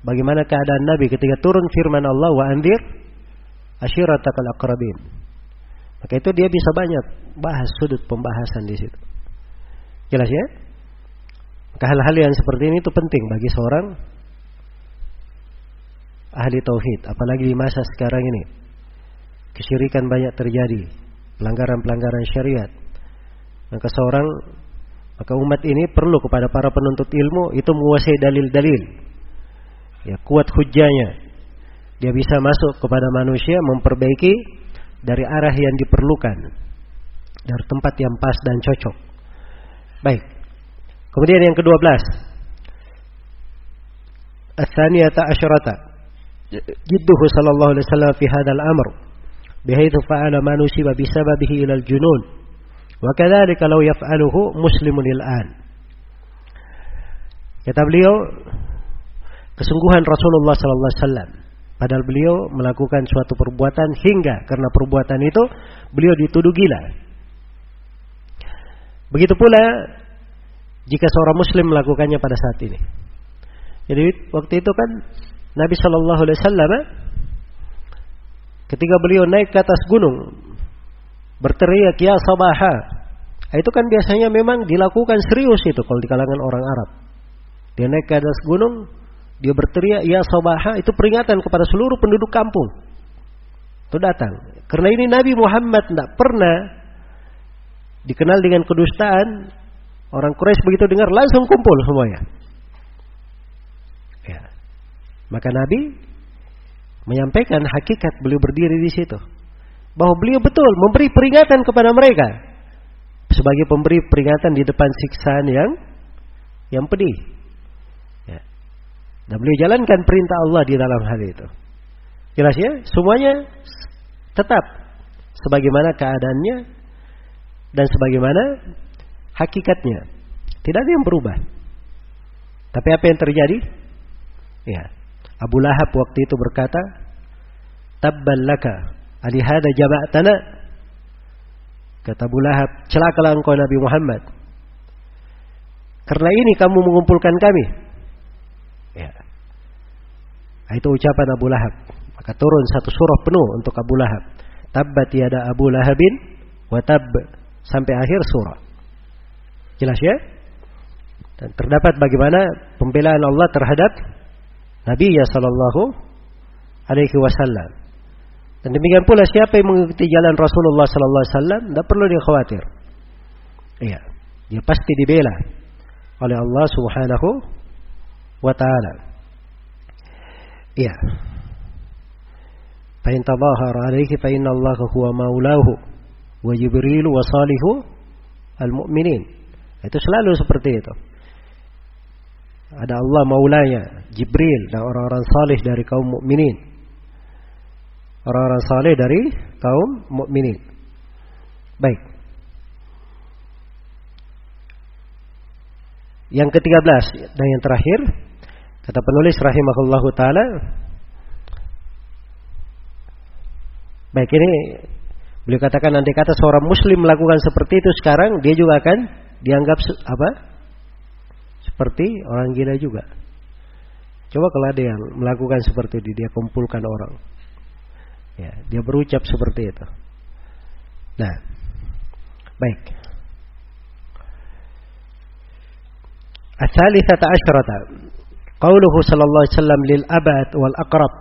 bagaimana keadaan Nabi ketika turun firman Allah wa andir asyiratakal aqrabin. Maka itu dia bisa banyak bahas sudut pembahasan di situ. Jelas ya? Maka hal-hal yang seperti ini itu penting bagi seorang ahli tauhid, apalagi di masa sekarang ini. Kesyirikan banyak terjadi, pelanggaran-pelanggaran syariat. Maka seorang maka umat ini perlu kepada para penuntut ilmu itu menguasai dalil-dalil. Ya, kuat hujahnya. Dia bisa masuk kepada manusia memperbaiki dari arah yang diperlukan. Dari tempat yang pas dan cocok. Baik. Kemudian yang ke-12. Ats-tsaniyata asyarata. Jidduhu sallallahu alaihi wasallam fi hadzal amr. Bihaitsu fa'ala ma nusiba bisababihi ila al-junun. Wa kadzalika law yaf'aluhu muslimun al-an. Kata beliau, kesungguhan Rasulullah sallallahu alaihi wasallam padahal beliau melakukan suatu perbuatan hingga karena perbuatan itu beliau dituduh gila. Begitu pula jika seorang muslim melakukannya pada saat ini. Jadi waktu itu kan Nabi Shallallahu Alaihi Wasallam ketika beliau naik ke atas gunung berteriak ya sabaha itu kan biasanya memang dilakukan serius itu kalau di kalangan orang Arab. Dia naik ke atas gunung, dia berteriak ya sabaha itu peringatan kepada seluruh penduduk kampung. Itu datang. Karena ini Nabi Muhammad tidak pernah dikenal dengan kedustaan. Orang Quraisy begitu dengar langsung kumpul semuanya. Ya. Maka Nabi menyampaikan hakikat beliau berdiri di situ. Bahwa beliau betul memberi peringatan kepada mereka. Sebagai pemberi peringatan di depan siksaan yang yang pedih. Dan beliau jalankan perintah Allah di dalam hal itu. Jelas ya? Semuanya tetap sebagaimana keadaannya dan sebagaimana hakikatnya. Tidak ada yang berubah. Tapi apa yang terjadi? Ya. Abu Lahab waktu itu berkata, "Tabban laka alihada jama'tana." Kata Abu Lahab, "Celakalah engkau Nabi Muhammad. Karena ini kamu mengumpulkan kami." Ya. Itu ucapan Abu Lahab. Maka turun satu surah penuh untuk Abu Lahab. Tabbat yada Abu Lahabin wa tab sampai akhir surah. Jelas ya? Dan terdapat bagaimana pembelaan Allah terhadap Nabi ya sallallahu alaihi wasallam. Dan demikian pula siapa yang mengikuti jalan Rasulullah sallallahu alaihi wasallam tidak perlu dia khawatir. Iya, dia pasti dibela oleh Allah Subhanahu wa taala. Iya. Fa in alaihi fa inna Allah huwa maulahu wa Jibril wa salihu al-mu'minin. Itu selalu seperti itu. Ada Allah maulanya, Jibril dan orang-orang saleh dari kaum mukminin. Orang-orang saleh dari kaum mukminin. Baik. Yang ketiga belas dan yang terakhir Kata penulis rahimahullahu taala Baik ini beliau katakan nanti kata seorang muslim melakukan seperti itu sekarang dia juga akan dianggap apa? Seperti orang gila juga. Coba kalau ada yang melakukan seperti itu dia kumpulkan orang. Ya, dia berucap seperti itu. Nah, baik. Asalisa ta'asyrata. قوله صلى الله عليه وسلم للأبد والأقرب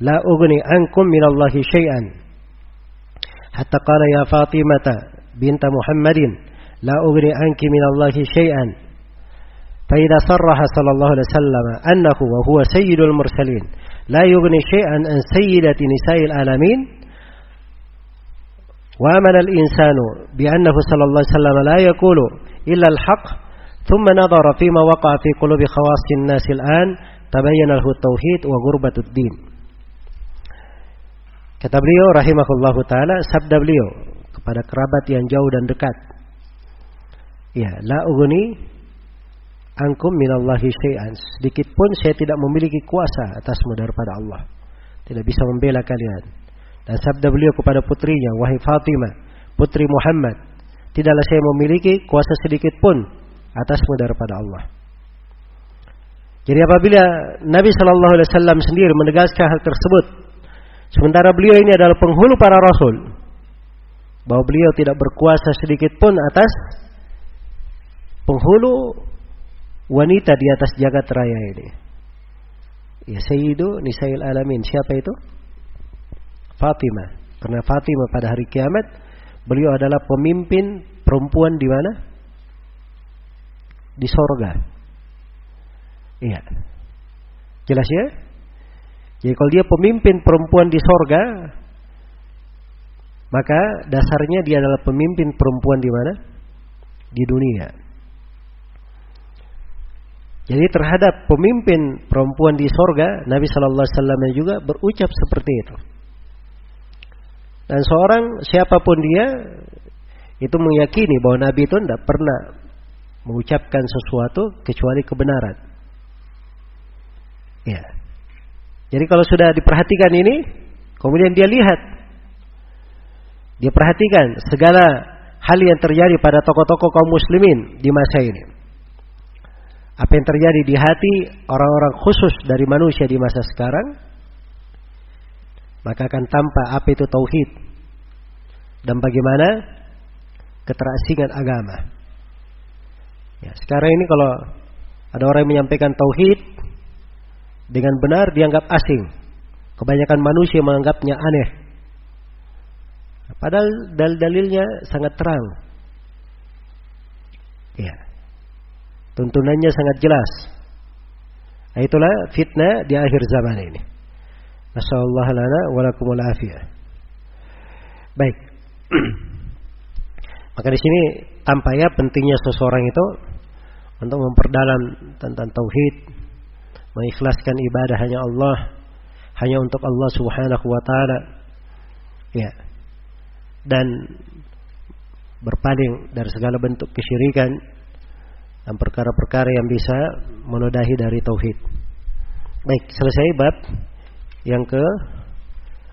لا أغني عنكم من الله شيئا. حتى قال يا فاطمة بنت محمد لا أغني عنك من الله شيئا. فإذا صرح صلى الله عليه وسلم أنه وهو سيد المرسلين لا يغني شيئا عن سيدة نساء العالمين. وآمن الإنسان بأنه صلى الله عليه وسلم لا يقول إلا الحق ثم نظر فيما وقع في قلوب خواص الناس الآن تبين له التوحيد وغربة الدين Kata beliau rahimahullahu taala sabda beliau kepada kerabat yang jauh dan dekat. Ya, la uguni angkum minallahi syai'an. Sedikit pun saya tidak memiliki kuasa atasmu daripada Allah. Tidak bisa membela kalian. Dan sabda beliau kepada putrinya, wahai Fatimah, putri Muhammad, tidaklah saya memiliki kuasa sedikit pun atasmu daripada Allah. Jadi apabila Nabi Shallallahu Alaihi Wasallam sendiri menegaskan hal tersebut, sementara beliau ini adalah penghulu para rasul, bahwa beliau tidak berkuasa sedikit pun atas penghulu wanita di atas jagat raya ini. Ya Sayyidu Nisail Alamin. Siapa itu? Fatimah. Karena Fatimah pada hari kiamat beliau adalah pemimpin perempuan di mana? Di sorga. Iya. Jelas ya? Jadi kalau dia pemimpin perempuan di sorga, maka dasarnya dia adalah pemimpin perempuan di mana? Di dunia. Jadi terhadap pemimpin perempuan di sorga, Nabi Shallallahu Alaihi Wasallam juga berucap seperti itu. Dan seorang siapa pun dia itu meyakini bahwa Nabi itu tidak pernah mengucapkan sesuatu kecuali kebenaran. Ya. Jadi kalau sudah diperhatikan ini, kemudian dia lihat, dia perhatikan segala hal yang terjadi pada tokoh-tokoh kaum muslimin di masa ini apa yang terjadi di hati orang-orang khusus dari manusia di masa sekarang, maka akan tampak apa itu tauhid dan bagaimana keterasingan agama. Ya, sekarang ini kalau ada orang yang menyampaikan tauhid dengan benar dianggap asing. Kebanyakan manusia menganggapnya aneh. Padahal dalil-dalilnya sangat terang. Ya. Tuntunannya sangat jelas. Nah, itulah fitnah di akhir zaman ini. Nasallallahu lana wa lakumul afiyah. Baik. Maka di sini tampaknya pentingnya seseorang itu untuk memperdalam tentang tauhid mengikhlaskan ibadah hanya Allah, hanya untuk Allah Subhanahu wa taala. Ya. Dan berpaling dari segala bentuk kesyirikan dan perkara-perkara yang bisa menodai dari tauhid. Baik, selesai bab yang ke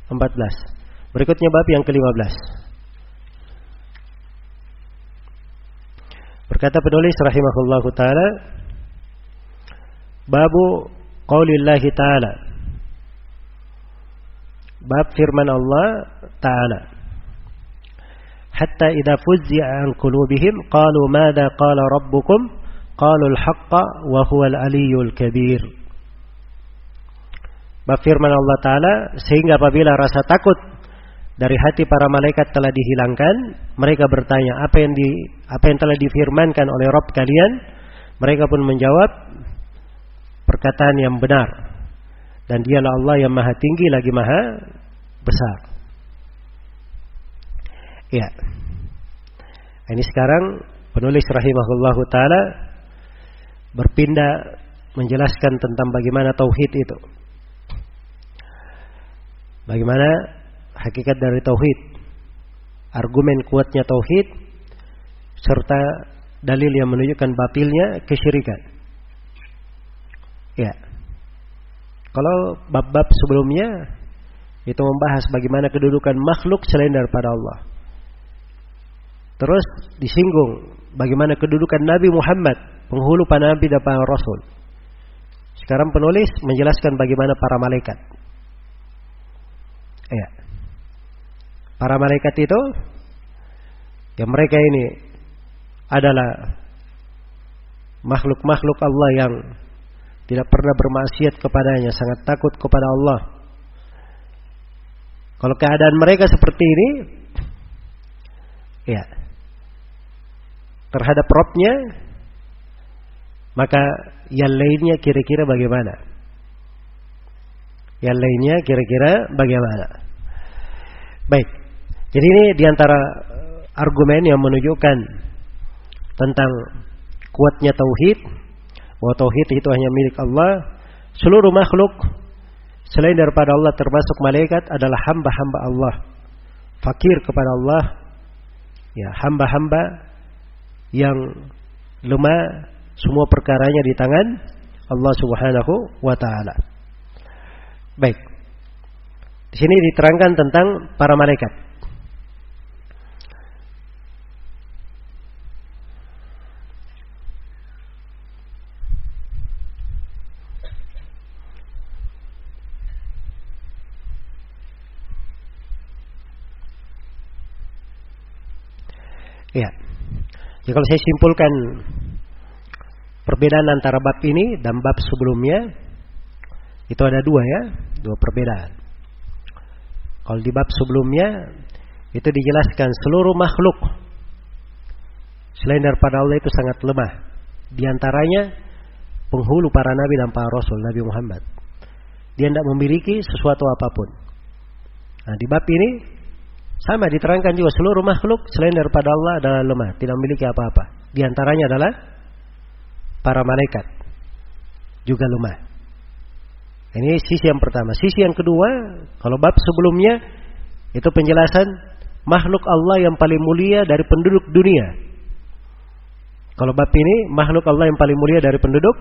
14. Berikutnya bab yang ke-15. Berkata penulis rahimahullahu taala Babu qaulillahi taala. Bab firman Allah taala. Hatta idza fuzzi'a an qulubihim qalu madza qala rabbukum? Qalu al-haqqa wa huwa al-aliyyul kabir. Bab firman Allah taala sehingga apabila rasa takut dari hati para malaikat telah dihilangkan, mereka bertanya, apa yang di apa yang telah difirmankan oleh Rabb kalian? Mereka pun menjawab perkataan yang benar. Dan dialah Allah yang maha tinggi lagi maha besar. Ya. Ini sekarang penulis rahimahullahu taala berpindah menjelaskan tentang bagaimana tauhid itu. Bagaimana hakikat dari tauhid, argumen kuatnya tauhid serta dalil yang menunjukkan batilnya kesyirikan. Ya. Kalau bab-bab sebelumnya itu membahas bagaimana kedudukan makhluk selain daripada Allah. Terus disinggung bagaimana kedudukan Nabi Muhammad, penghulu para nabi dan para rasul. Sekarang penulis menjelaskan bagaimana para malaikat. Ya. Para malaikat itu yang mereka ini adalah makhluk-makhluk Allah yang tidak pernah bermaksiat kepadanya, sangat takut kepada Allah. Kalau keadaan mereka seperti ini, ya, terhadap Robnya, maka yang lainnya kira-kira bagaimana? Yang lainnya kira-kira bagaimana? Baik. Jadi ini di antara eh, argumen yang menunjukkan tentang kuatnya tauhid, bahwa tauhid itu hanya milik Allah. Seluruh makhluk selain daripada Allah termasuk malaikat adalah hamba-hamba Allah. Fakir kepada Allah, ya hamba-hamba yang lemah semua perkaranya di tangan Allah Subhanahu wa taala. Baik. Di sini diterangkan tentang para malaikat. Ya. Jadi kalau saya simpulkan perbedaan antara bab ini dan bab sebelumnya itu ada dua ya, dua perbedaan. Kalau di bab sebelumnya itu dijelaskan seluruh makhluk selain daripada Allah itu sangat lemah. Di antaranya penghulu para nabi dan para rasul Nabi Muhammad. Dia tidak memiliki sesuatu apa pun. Nah, di bab ini sama diterangkan juga seluruh makhluk selain daripada Allah adalah lemah, tidak memiliki apa-apa. Di antaranya adalah para malaikat juga lemah. Ini sisi yang pertama. Sisi yang kedua, kalau bab sebelumnya itu penjelasan makhluk Allah yang paling mulia dari penduduk dunia. Kalau bab ini makhluk Allah yang paling mulia dari penduduk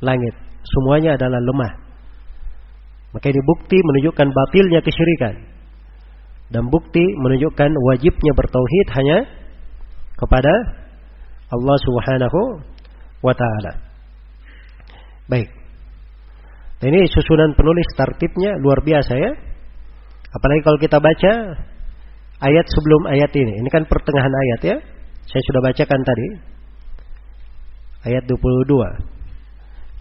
langit. Semuanya adalah lemah. Maka ini bukti menunjukkan batilnya kesyirikan dan bukti menunjukkan wajibnya bertauhid hanya kepada Allah Subhanahu wa taala. Baik. Nah, ini susunan penulis tartibnya luar biasa ya. Apalagi kalau kita baca ayat sebelum ayat ini. Ini kan pertengahan ayat ya. Saya sudah bacakan tadi. Ayat 22.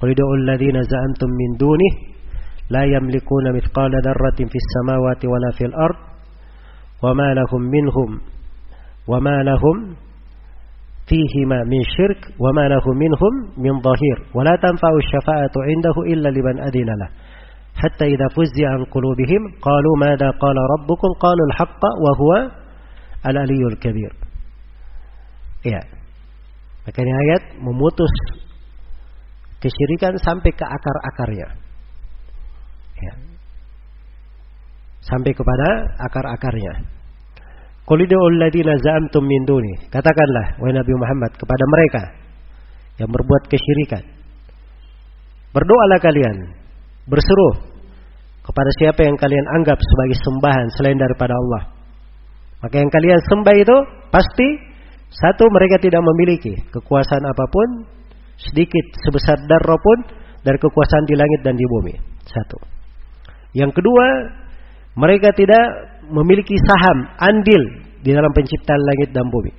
Qul ladzina za'antum min dunih la yamlikuna mithqala dzarratin fis samawati wala fil ard وما لهم منهم وما لهم فيهما من شرك وما له منهم من ظهير ولا تنفع الشفاعة عنده إلا لمن أذن له حتى إذا فزع عن قلوبهم قالوا ماذا قال ربكم قالوا الحق وهو العلي الكبير ya makanya ayat memutus kesyirikan sampai ke akar-akarnya. Ya. Sampai kepada akar-akarnya. Ladina za'amtum min duni. Katakanlah wahai Nabi Muhammad kepada mereka yang berbuat kesyirikan. Berdoalah kalian, berseru kepada siapa yang kalian anggap sebagai sembahan selain daripada Allah. Maka yang kalian sembah itu pasti satu mereka tidak memiliki kekuasaan apa pun sedikit sebesar darah pun dari kekuasaan di langit dan di bumi. Satu. Yang kedua, mereka tidak memiliki saham, andil di dalam penciptaan langit dan bumi.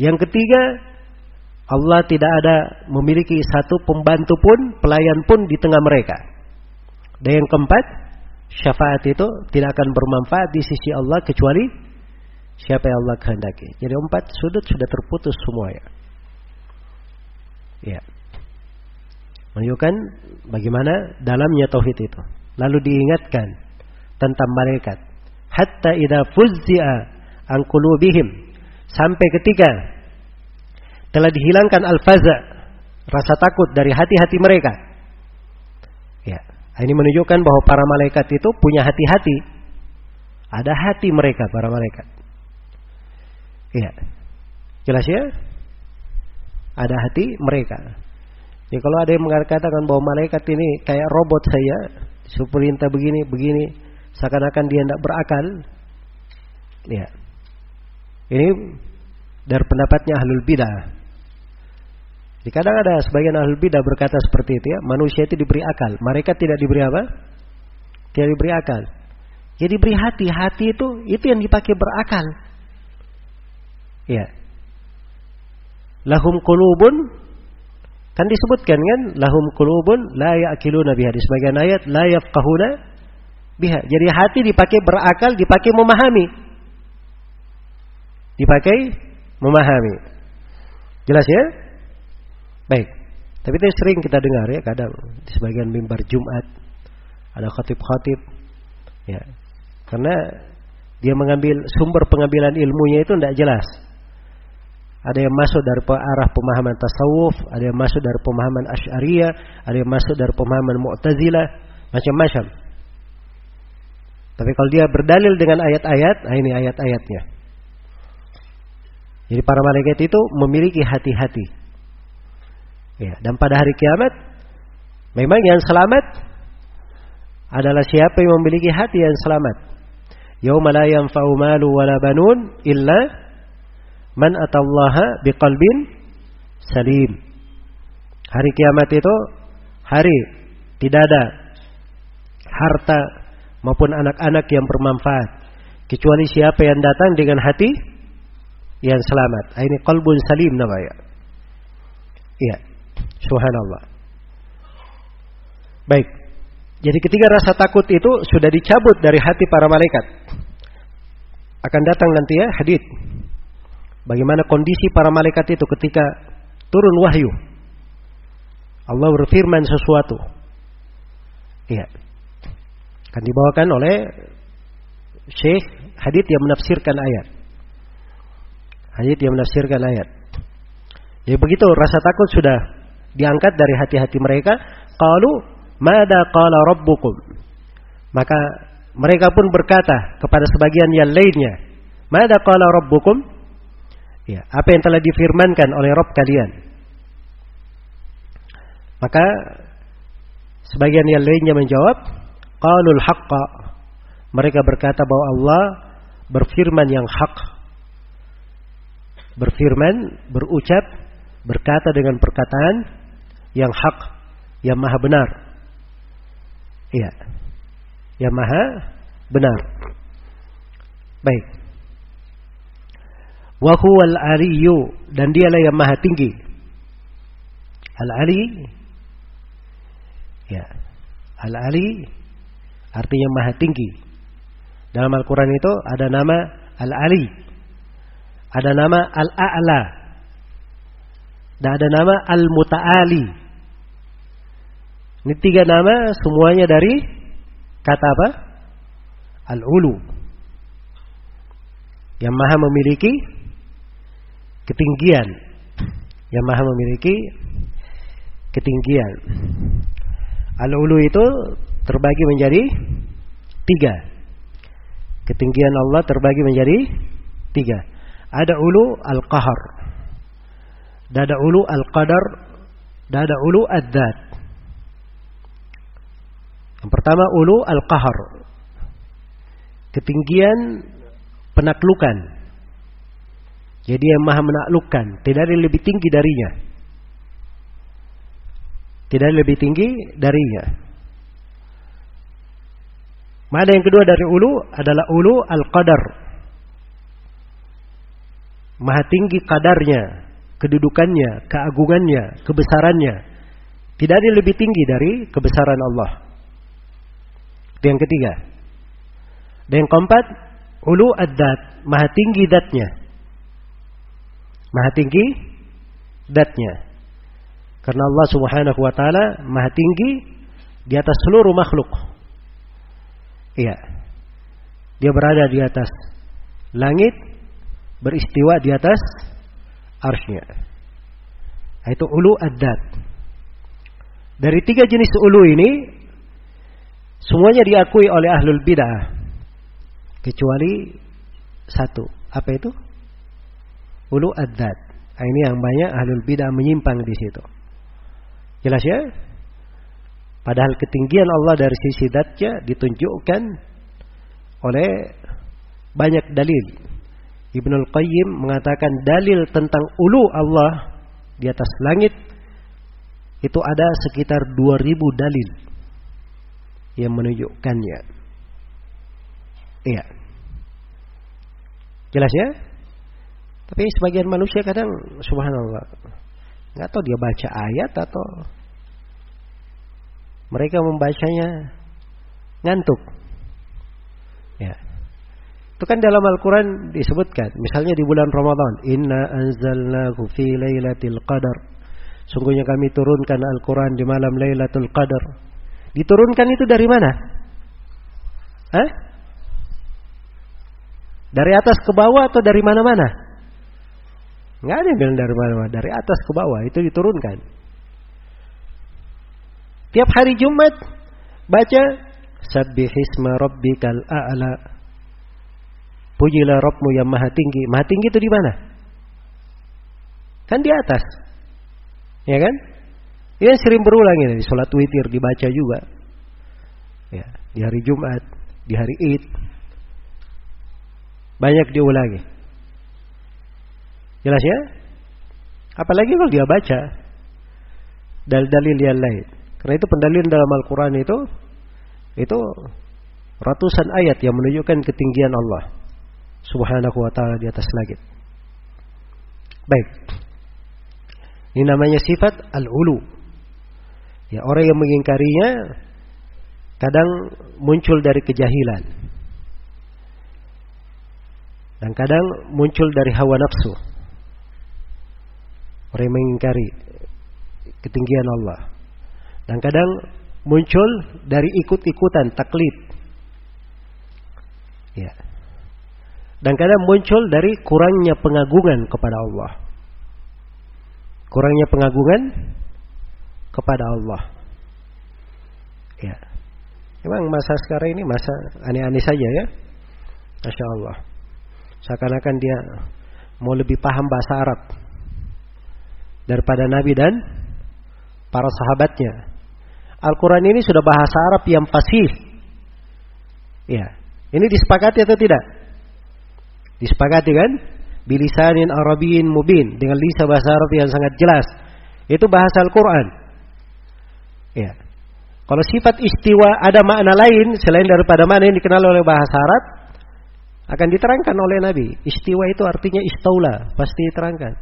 Yang ketiga, Allah tidak ada memiliki satu pembantu pun, pelayan pun di tengah mereka. Dan yang keempat, syafaat itu tidak akan bermanfaat di sisi Allah kecuali siapa yang Allah kehendaki. Jadi empat sudut sudah terputus semua ya. Ya. Menunjukkan bagaimana dalamnya tauhid itu. Lalu diingatkan tentang malaikat. Hatta idza fuzzi'a an qulubihim sampai ketika telah dihilangkan al-faza rasa takut dari hati-hati mereka. Ya, ini menunjukkan bahwa para malaikat itu punya hati-hati. Ada hati mereka para malaikat. Iya. Jelas ya? Ada hati mereka. Ya kalau ada yang mengatakan bahwa malaikat ini kayak robot saya, disuruh perintah begini, begini, seakan-akan dia tidak berakal. Ya. Ini dari pendapatnya ahlul bidah. Jadi kadang ada sebagian ahlul bidah berkata seperti itu ya, manusia itu diberi akal, mereka tidak diberi apa? Tidak diberi akal. Jadi diberi hati, hati itu itu yang dipakai berakal. Ya. Lahum kulubun kan disebutkan kan lahum kulubun la ya'kiluna biha di sebagian ayat la yafqahuna biha. Jadi hati dipakai berakal, dipakai memahami. Dipakai memahami. Jelas ya? Baik. Tapi itu sering kita dengar ya kadang di sebagian mimbar Jumat ada khatib-khatib ya. Karena dia mengambil sumber pengambilan ilmunya itu tidak jelas. Ada yang masuk dari arah pemahaman tasawuf, ada yang masuk dari pemahaman asyariyah, ada yang masuk dari pemahaman mu'tazilah, macam-macam. Tapi kalau dia berdalil dengan ayat-ayat, nah ini ayat-ayatnya. Jadi para malaikat itu memiliki hati-hati. Ya, dan pada hari kiamat memang yang selamat adalah siapa yang memiliki hati yang selamat. Yauma la yanfa'u malu wala banun illa Man atallaha biqalbin salim. Hari kiamat itu hari tidak ada harta maupun anak-anak yang bermanfaat kecuali siapa yang datang dengan hati yang selamat. Ah, ini qalbun salim namanya. Iya. Subhanallah. Baik. Jadi ketika rasa takut itu sudah dicabut dari hati para malaikat. Akan datang nanti ya hadith Bagaimana kondisi para malaikat itu ketika turun wahyu. Allah berfirman sesuatu. Iya. Akan dibawakan oleh Syekh hadith yang menafsirkan ayat. Hadith yang menafsirkan ayat. Jadi begitu rasa takut sudah diangkat dari hati-hati mereka. Qalu mada qala rabbukum. Maka mereka pun berkata kepada sebagian yang lainnya. Mada qala rabbukum? Ya, apa yang telah difirmankan oleh Rob kalian. Maka sebagian yang lainnya menjawab, qalul haqqa. Mereka berkata bahwa Allah berfirman yang hak. Berfirman, berucap, berkata dengan perkataan yang hak, yang maha benar. Iya. Yang maha benar. Baik. Wahuwal aliyu dan dialah yang maha tinggi. Al ali ya. Al ali artinya maha tinggi. Dalam Al-Quran itu ada nama Al Ali. Ada nama Al A'la. Dan ada nama Al Muta'ali. Ini tiga nama semuanya dari kata apa? Al Ulu. Yang maha memiliki ketinggian yang maha memiliki ketinggian. Al-ulu itu terbagi menjadi tiga. Ketinggian Allah terbagi menjadi tiga. Ada ulu al-qahar. Dan ada ulu al-qadar. Dan ada ulu ad-dat. Yang pertama ulu al-qahar. Ketinggian penaklukan. Jadi yang maha menaklukkan. Tidak ada yang lebih tinggi darinya. Tidak ada yang lebih tinggi darinya. Mana yang kedua dari ulu adalah ulu al-qadar. Maha tinggi kadarnya, kedudukannya, keagungannya, kebesarannya. Tidak ada lebih tinggi dari kebesaran Allah. Itu yang ketiga. Dan yang keempat, ulu ad-dat, maha tinggi datnya. Maha tinggi datnya. Karena Allah Subhanahu wa taala maha tinggi di atas seluruh makhluk. Iya. Dia berada di atas langit, beristiwa di atas arsnya. Itu ulu ad-dat. Dari tiga jenis ulu ini, semuanya diakui oleh ahlul bidah. Kecuali satu. Apa itu? Ulu ad-dat. Nah, ini yang banyak ahlul bidah menyimpang di situ. Jelas ya? Padahal ketinggian Allah dari sisi datnya ditunjukkan oleh banyak dalil. Ibnul Qayyim mengatakan dalil tentang ulu Allah di atas langit itu ada sekitar 2000 dalil yang menunjukkannya. Iya. Jelas ya? Tapi sebagian manusia kadang subhanallah nggak tahu dia baca ayat atau mereka membacanya ngantuk. Ya. Itu kan dalam Al-Quran disebutkan. Misalnya di bulan Ramadan. Inna anzalnahu fi laylatil qadar. Sungguhnya kami turunkan Al-Quran di malam laylatul qadar. Diturunkan itu dari mana? Hah? Dari atas ke bawah atau dari mana-mana? Nggak ada yang bilang dari mana-mana. Dari atas ke bawah itu diturunkan. Tiap hari Jumat baca Sabbihisma rabbikal a'la. Pujilah Rabbmu yang maha tinggi. Maha tinggi itu di mana? Kan di atas. Ya kan? Ini sering berulang ini di sholat witir dibaca juga. Ya, di hari Jumat, di hari Id. Banyak diulangi. Jelas ya? Apalagi kalau dia baca dalil-dalil yang lain. Karena itu pendalilan dalam Al-Quran itu itu ratusan ayat yang menunjukkan ketinggian Allah Subhanahu wa taala di atas langit. Baik. Ini namanya sifat al-ulu. Ya, orang yang mengingkarinya kadang muncul dari kejahilan. Dan kadang muncul dari hawa nafsu. Orang yang mengingkari ketinggian Allah. Dan kadang muncul dari ikut-ikutan taklid. Ya. Dan kadang muncul dari kurangnya pengagungan kepada Allah. Kurangnya pengagungan kepada Allah. Ya. Memang masa sekarang ini masa aneh-aneh saja ya. Masya Allah. Seakan-akan dia mau lebih paham bahasa Arab daripada Nabi dan para sahabatnya. Al-Quran ini sudah bahasa Arab yang fasih. Ya. Ini disepakati atau tidak? Disepakati kan? Bilisanin Arabiyin mubin. Dengan lisa bahasa Arab yang sangat jelas. Itu bahasa Al-Quran. Ya. Kalau sifat istiwa ada makna lain selain daripada mana yang dikenal oleh bahasa Arab, akan diterangkan oleh Nabi. Istiwa itu artinya istaula, pasti diterangkan.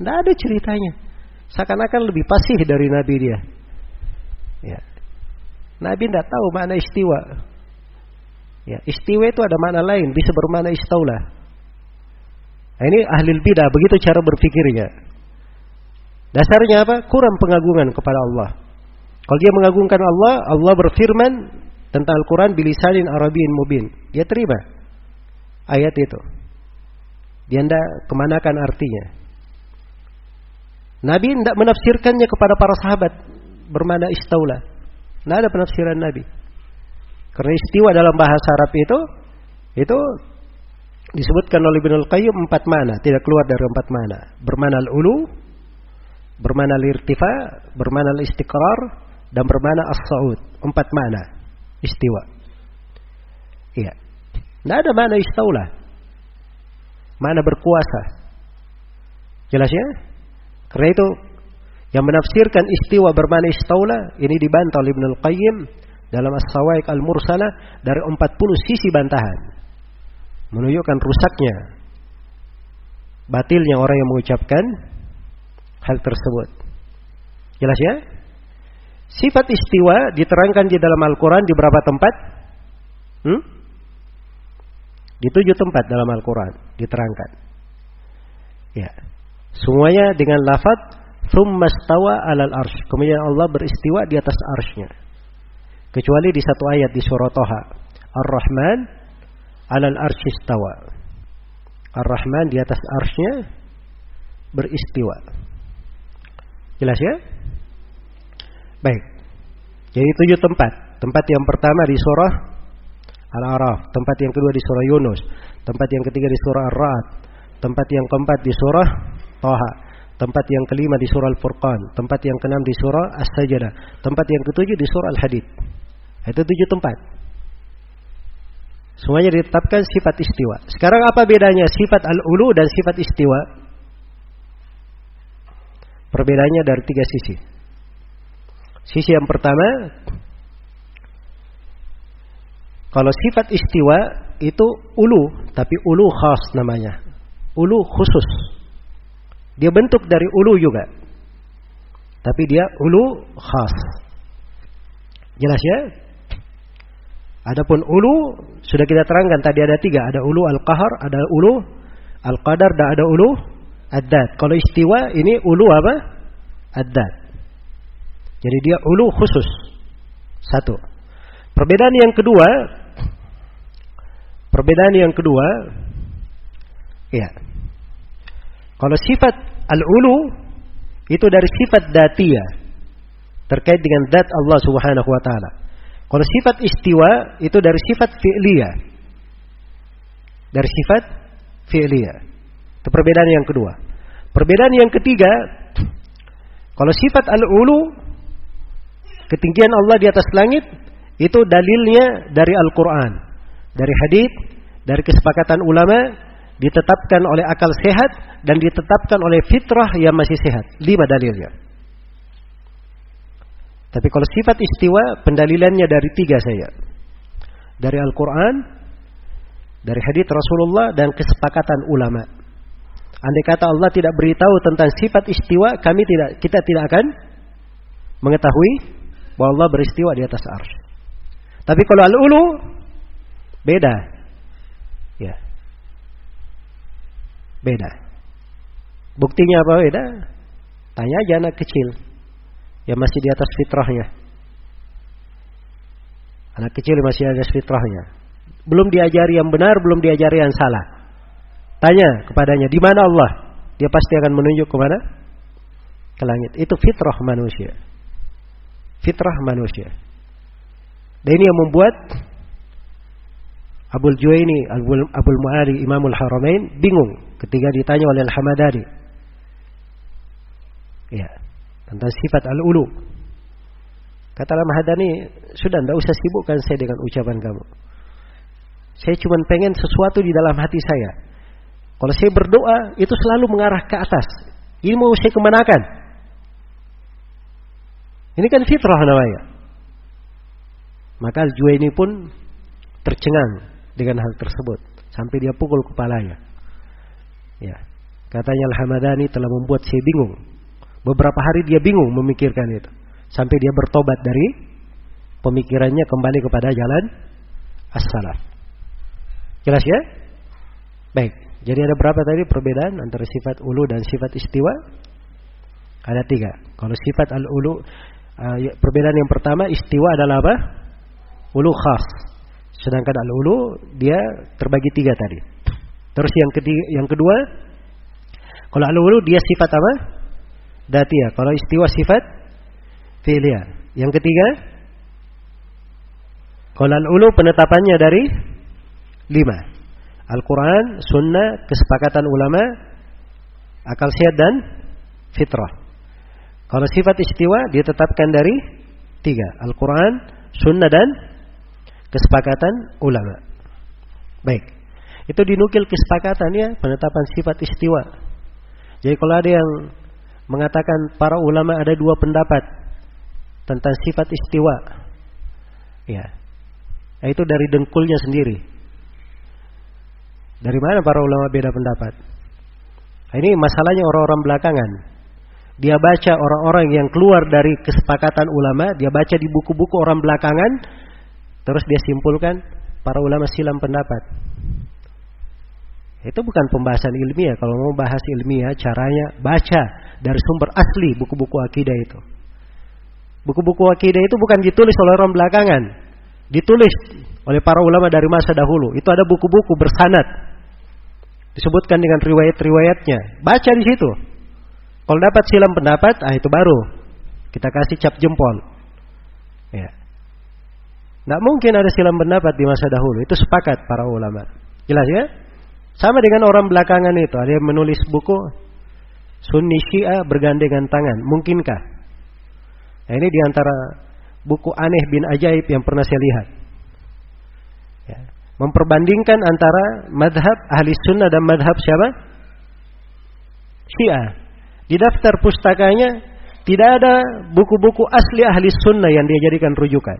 Tidak ada ceritanya. Seakan-akan lebih pasif dari Nabi dia. Ya. Nabi tidak tahu makna istiwa. Ya, istiwa itu ada makna lain, bisa bermakna istaula. Nah, ini ahli bidah begitu cara berpikirnya. Dasarnya apa? Kurang pengagungan kepada Allah. Kalau dia mengagungkan Allah, Allah berfirman tentang Al-Quran bilisanin Arabiin mubin. Dia terima ayat itu. Dia tidak kemanakan artinya. Nabi tidak menafsirkannya kepada para sahabat bermana istaula. Tidak ada penafsiran Nabi. Karena istiwa dalam bahasa Arab itu itu disebutkan oleh Ibnu Qayyim empat mana, tidak keluar dari empat mana. Bermana al-ulu, bermana al-irtifa, bermana al-istiqrar, dan bermana as-saud. Empat mana istiwa. Iya. Tidak ada mana istaula. Mana berkuasa. Jelas ya? Karena itu yang menafsirkan istiwa bermana istaula ini dibantah Ibnu Qayyim dalam As-Sawaik Al-Mursala dari 40 sisi bantahan menunjukkan rusaknya batilnya orang yang mengucapkan hal tersebut. Jelas ya? Sifat istiwa diterangkan di dalam Al-Quran di berapa tempat? Hmm? Di tujuh tempat dalam Al-Quran diterangkan. Ya. Semuanya dengan lafad Thumma stawa alal arsh. Kemudian Allah beristiwa di atas arshnya. Kecuali di satu ayat di surah Toha. Ar-Rahman alal arsyistawa. Ar-Rahman di atas arsnya beristiwa. Jelas ya? Baik. Jadi tujuh tempat. Tempat yang pertama di surah Al-Araf, tempat yang kedua di surah Yunus, tempat yang ketiga di surah Ar-Ra'd, tempat yang keempat di surah Taha, tempat yang kelima di surah Al-Furqan, tempat yang keenam di surah As-Sajdah, tempat yang ketujuh di surah Al-Hadid. Itu tujuh tempat. Semuanya ditetapkan sifat istiwa. Sekarang apa bedanya sifat al-ulu dan sifat istiwa? Perbedaannya dari tiga sisi. Sisi yang pertama, kalau sifat istiwa itu ulu, tapi ulu khas namanya. Ulu khusus. Dia bentuk dari ulu juga. Tapi dia ulu khas. Jelas ya? Adapun ulu sudah kita terangkan tadi ada tiga, ada ulu al-qahar, ada ulu al-qadar, dan ada ulu ad-dat. Kalau istiwa ini ulu apa? Ad-dat. Jadi dia ulu khusus. Satu. Perbedaan yang kedua, perbedaan yang kedua, ya. Kalau sifat al-ulu itu dari sifat datia terkait dengan dat Allah Subhanahu wa taala. Kalau sifat istiwa itu dari sifat fi'liyah. Dari sifat fi'liyah. Itu perbedaan yang kedua. Perbedaan yang ketiga, kalau sifat al-ulu, ketinggian Allah di atas langit, itu dalilnya dari Al-Quran. Dari hadith, dari kesepakatan ulama, ditetapkan oleh akal sehat, dan ditetapkan oleh fitrah yang masih sehat. Lima dalilnya. Tapi kalau sifat istiwa pendalilannya dari tiga saya. Dari Al-Quran, dari hadith Rasulullah dan kesepakatan ulama. Andai kata Allah tidak beritahu tentang sifat istiwa, kami tidak kita tidak akan mengetahui bahwa Allah beristiwa di atas ars. Tapi kalau al-ulu beda. Ya. Beda. Buktinya apa beda? Tanya aja anak kecil yang masih di atas fitrahnya. Anak kecil masih atas fitrahnya. Belum diajari yang benar, belum diajari yang salah. Tanya kepadanya, di mana Allah? Dia pasti akan menunjuk ke mana? Ke langit. Itu fitrah manusia. Fitrah manusia. Dan ini yang membuat Abul Juwaini, Abul, Abul Mu'ali, Imamul Haramain bingung ketika ditanya oleh Al-Hamadani. Ya, tentang sifat al-ulu. Kata Lama Hadani, sudah tidak usah sibukkan saya dengan ucapan kamu. Saya cuma pengen sesuatu di dalam hati saya. Kalau saya berdoa, itu selalu mengarah ke atas. Ini mau saya kemanakan? Ini kan fitrah namanya. Maka al ini pun tercengang dengan hal tersebut. Sampai dia pukul kepalanya. Ya. Katanya Al-Hamadani telah membuat saya bingung. Beberapa hari dia bingung memikirkan itu. Sampai dia bertobat dari pemikirannya kembali kepada jalan as-salaf. Jelas ya? Baik. Jadi ada berapa tadi perbedaan antara sifat ulu dan sifat istiwa? Ada tiga. Kalau sifat al-ulu, uh, perbedaan yang pertama istiwa adalah apa? Ulu khas. Sedangkan al-ulu dia terbagi tiga tadi. Terus yang yang kedua, kalau al-ulu dia sifat apa? datia. Kalau istiwa sifat fi'liyah. Yang ketiga, Qolal ulu penetapannya dari lima. Al-Quran, Sunnah, kesepakatan ulama, akal sehat dan fitrah. Kalau sifat istiwa ditetapkan dari tiga. Al-Quran, Sunnah dan kesepakatan ulama. Baik. Itu dinukil kesepakatan ya penetapan sifat istiwa. Jadi kalau ada yang mengatakan para ulama ada dua pendapat tentang sifat istiwa. Ya. Itu dari dengkulnya sendiri. Dari mana para ulama beda pendapat? Nah, ini masalahnya orang-orang belakangan. Dia baca orang-orang yang keluar dari kesepakatan ulama, dia baca di buku-buku orang belakangan, terus dia simpulkan para ulama silam pendapat. Itu bukan pembahasan ilmiah. Kalau mau bahas ilmiah, caranya baca dari sumber asli buku-buku akidah itu. Buku-buku akidah itu bukan ditulis oleh orang belakangan. Ditulis oleh para ulama dari masa dahulu. Itu ada buku-buku bersanad. Disebutkan dengan riwayat-riwayatnya. Baca di situ. Kalau dapat silam pendapat, ah itu baru kita kasih cap jempol. Ya. Tidak mungkin ada silam pendapat di masa dahulu. Itu sepakat para ulama. Jelas ya? Sama dengan orang belakangan itu. Ada yang menulis buku Sunni Syiah bergandengan tangan. Mungkinkah? Nah, ini di antara buku aneh bin ajaib yang pernah saya lihat. Ya. Memperbandingkan antara madhab ahli sunnah dan madhab siapa? Syiah. Di daftar pustakanya tidak ada buku-buku asli ahli sunnah yang dia jadikan rujukan.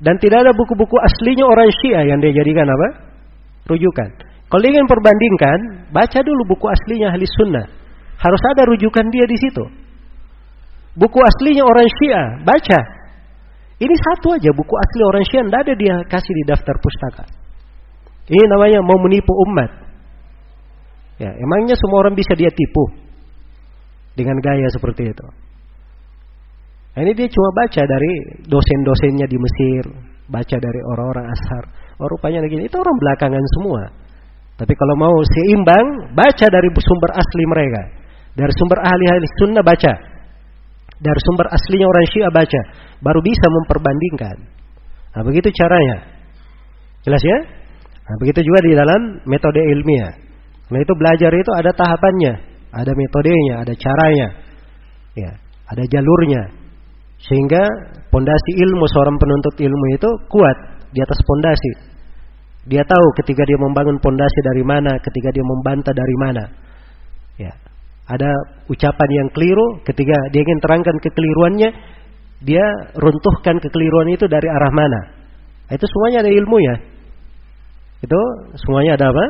Dan tidak ada buku-buku aslinya orang Syiah yang dia jadikan apa? Rujukan. Kalau ingin perbandingkan, baca dulu buku aslinya ahli sunnah. Harus ada rujukan dia di situ. Buku aslinya orang Syiah, baca. Ini satu aja buku asli orang Syiah, tidak ada dia kasih di daftar pustaka. Ini namanya mau menipu umat. Ya, emangnya semua orang bisa dia tipu dengan gaya seperti itu. Nah, ini dia cuma baca dari dosen-dosennya di Mesir, baca dari orang-orang asar. Oh rupanya begini, itu orang belakangan semua. Tapi kalau mau seimbang, baca dari sumber asli mereka. Dari sumber ahli-ahli sunnah baca. Dari sumber aslinya orang syiah baca. Baru bisa memperbandingkan. Nah begitu caranya. Jelas ya? Nah begitu juga di dalam metode ilmiah. Nah itu belajar itu ada tahapannya. Ada metodenya, ada caranya. Ya, ada jalurnya. Sehingga pondasi ilmu seorang penuntut ilmu itu kuat di atas pondasi. Dia tahu ketika dia membangun pondasi dari mana, ketika dia membantah dari mana. Ya. Ada ucapan yang keliru, ketika dia ingin terangkan kekeliruannya, dia runtuhkan kekeliruan itu dari arah mana. Itu semuanya ada ilmunya. Itu semuanya ada apa?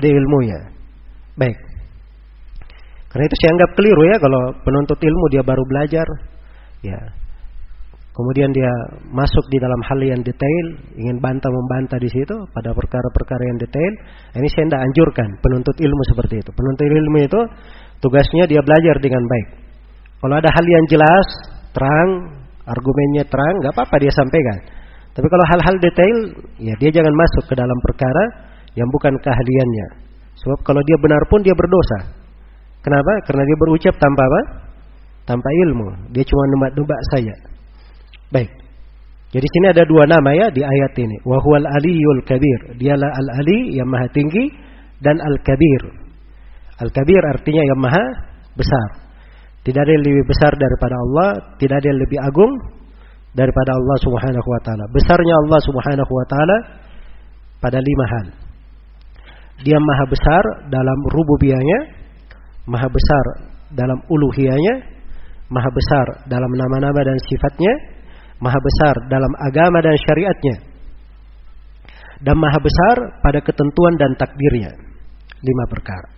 Ada ilmunya. Baik. Karena itu saya anggap keliru ya kalau penuntut ilmu dia baru belajar. Ya, kemudian dia masuk di dalam hal yang detail, ingin bantah membantah di situ pada perkara-perkara yang detail, ini saya tidak anjurkan penuntut ilmu seperti itu. Penuntut ilmu itu tugasnya dia belajar dengan baik. Kalau ada hal yang jelas, terang, argumennya terang, nggak apa-apa dia sampaikan. Tapi kalau hal-hal detail, ya dia jangan masuk ke dalam perkara yang bukan keahliannya. Sebab kalau dia benar pun dia berdosa. Kenapa? Karena dia berucap tanpa apa? Tanpa ilmu. Dia cuma nebak-nebak saja. Baik. Jadi sini ada dua nama ya di ayat ini. Wahwal aliyul kabir. Dialah al-ali yang maha tinggi dan al-kabir. Al-kabir artinya yang maha besar. Tidak ada yang lebih besar daripada Allah, tidak ada yang lebih agung daripada Allah Subhanahu wa taala. Besarnya Allah Subhanahu wa taala pada lima hal. Dia maha besar dalam rububiyahnya, maha besar dalam uluhiyahnya, maha besar dalam nama-nama dan sifatnya, maha besar dalam agama dan syariatnya. Dan maha besar pada ketentuan dan takdirnya. Lima perkara.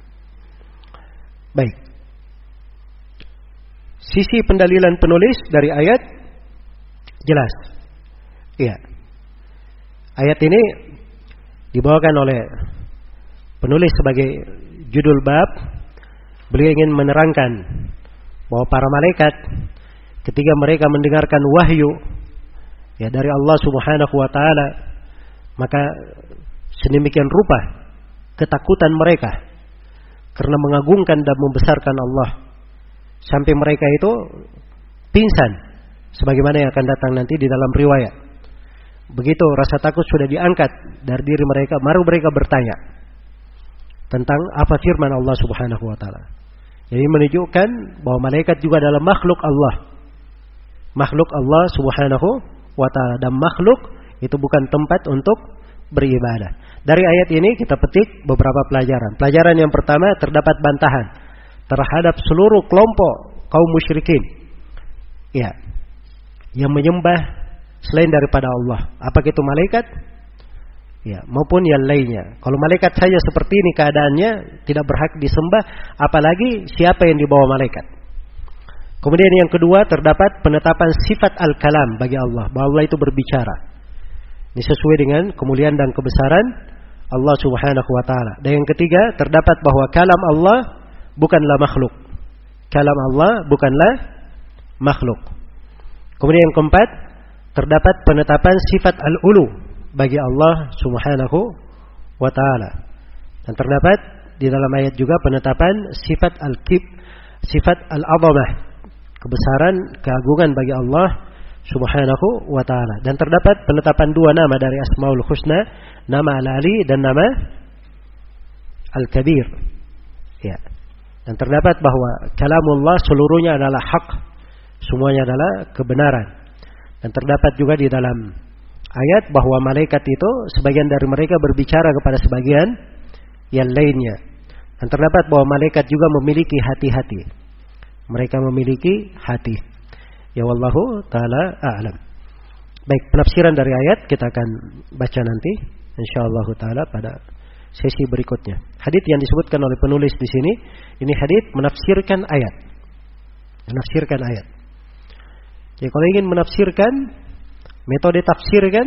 Baik. Sisi pendalilan penulis dari ayat jelas. Iya. Ayat ini dibawakan oleh penulis sebagai judul bab. Beliau ingin menerangkan bahwa para malaikat ketika mereka mendengarkan wahyu ya dari Allah Subhanahu wa taala maka sedemikian rupa ketakutan mereka karena mengagungkan dan membesarkan Allah sampai mereka itu pingsan sebagaimana yang akan datang nanti di dalam riwayat. Begitu rasa takut sudah diangkat dari diri mereka, baru mereka bertanya tentang apa firman Allah Subhanahu wa taala. Jadi menunjukkan bahwa malaikat juga adalah makhluk Allah. Makhluk Allah Subhanahu wa taala dan makhluk itu bukan tempat untuk beribadah. Dari ayat ini kita petik beberapa pelajaran. Pelajaran yang pertama terdapat bantahan terhadap seluruh kelompok kaum musyrikin. Ya. Yang menyembah selain daripada Allah. Apakah itu malaikat? Ya, maupun yang lainnya. Kalau malaikat saja seperti ini keadaannya tidak berhak disembah, apalagi siapa yang dibawa malaikat. Kemudian yang kedua terdapat penetapan sifat al-kalam bagi Allah, bahwa Allah itu berbicara. Ini sesuai dengan kemuliaan dan kebesaran Allah Subhanahu wa taala. Dan yang ketiga terdapat bahwa kalam Allah bukanlah makhluk. Kalam Allah bukanlah makhluk. Kemudian yang keempat terdapat penetapan sifat al-ulu bagi Allah Subhanahu wa taala. Dan terdapat di dalam ayat juga penetapan sifat al-kib, sifat al-azamah, kebesaran, keagungan bagi Allah Subhanahu wa taala. Dan terdapat penetapan dua nama dari Asmaul Husna, nama Al-Ali dan nama Al-Kabir. Ya. Dan terdapat bahwa kalamullah seluruhnya adalah hak, semuanya adalah kebenaran. Dan terdapat juga di dalam ayat bahwa malaikat itu sebagian dari mereka berbicara kepada sebagian yang lainnya. Dan terdapat bahwa malaikat juga memiliki hati-hati. Mereka memiliki hati. Ya wallahu taala a'lam. Baik, penafsiran dari ayat kita akan baca nanti insyaallah taala pada sesi berikutnya. Hadis yang disebutkan oleh penulis di sini, ini hadis menafsirkan ayat. Menafsirkan ayat. Jadi kalau ingin menafsirkan Metode tafsir kan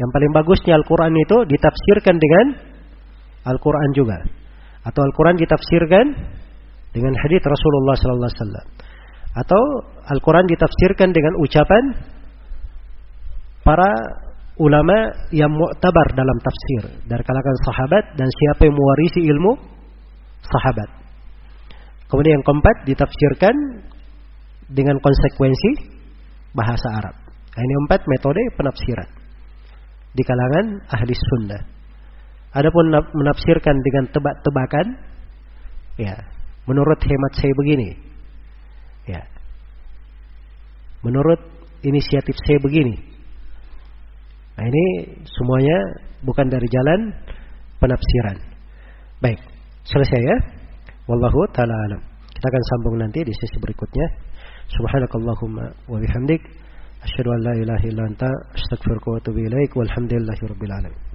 yang paling bagusnya Al-Quran itu ditafsirkan dengan Al-Quran juga. Atau Al-Quran ditafsirkan dengan hadis Rasulullah Sallallahu Alaihi Wasallam. Atau Al-Quran ditafsirkan dengan ucapan para ulama yang mu'tabar dalam tafsir dari kalangan sahabat dan siapa yang mewarisi ilmu sahabat. Kemudian yang keempat ditafsirkan dengan konsekuensi bahasa Arab. Nah, ini empat metode penafsiran di kalangan ahli sunnah. Adapun menafsirkan dengan tebak-tebakan, ya, Menurut hemat saya begini, ya. Menurut inisiatif saya begini. Nah ini semuanya bukan dari jalan penafsiran. Baik, selesai ya. Wallahu taala alam. Kita akan sambung nanti di sesi berikutnya. Subhanakallahumma wa bihamdik asyhadu an la ilaha illa anta astaghfiruka wa atubu ilaik walhamdulillahi alamin.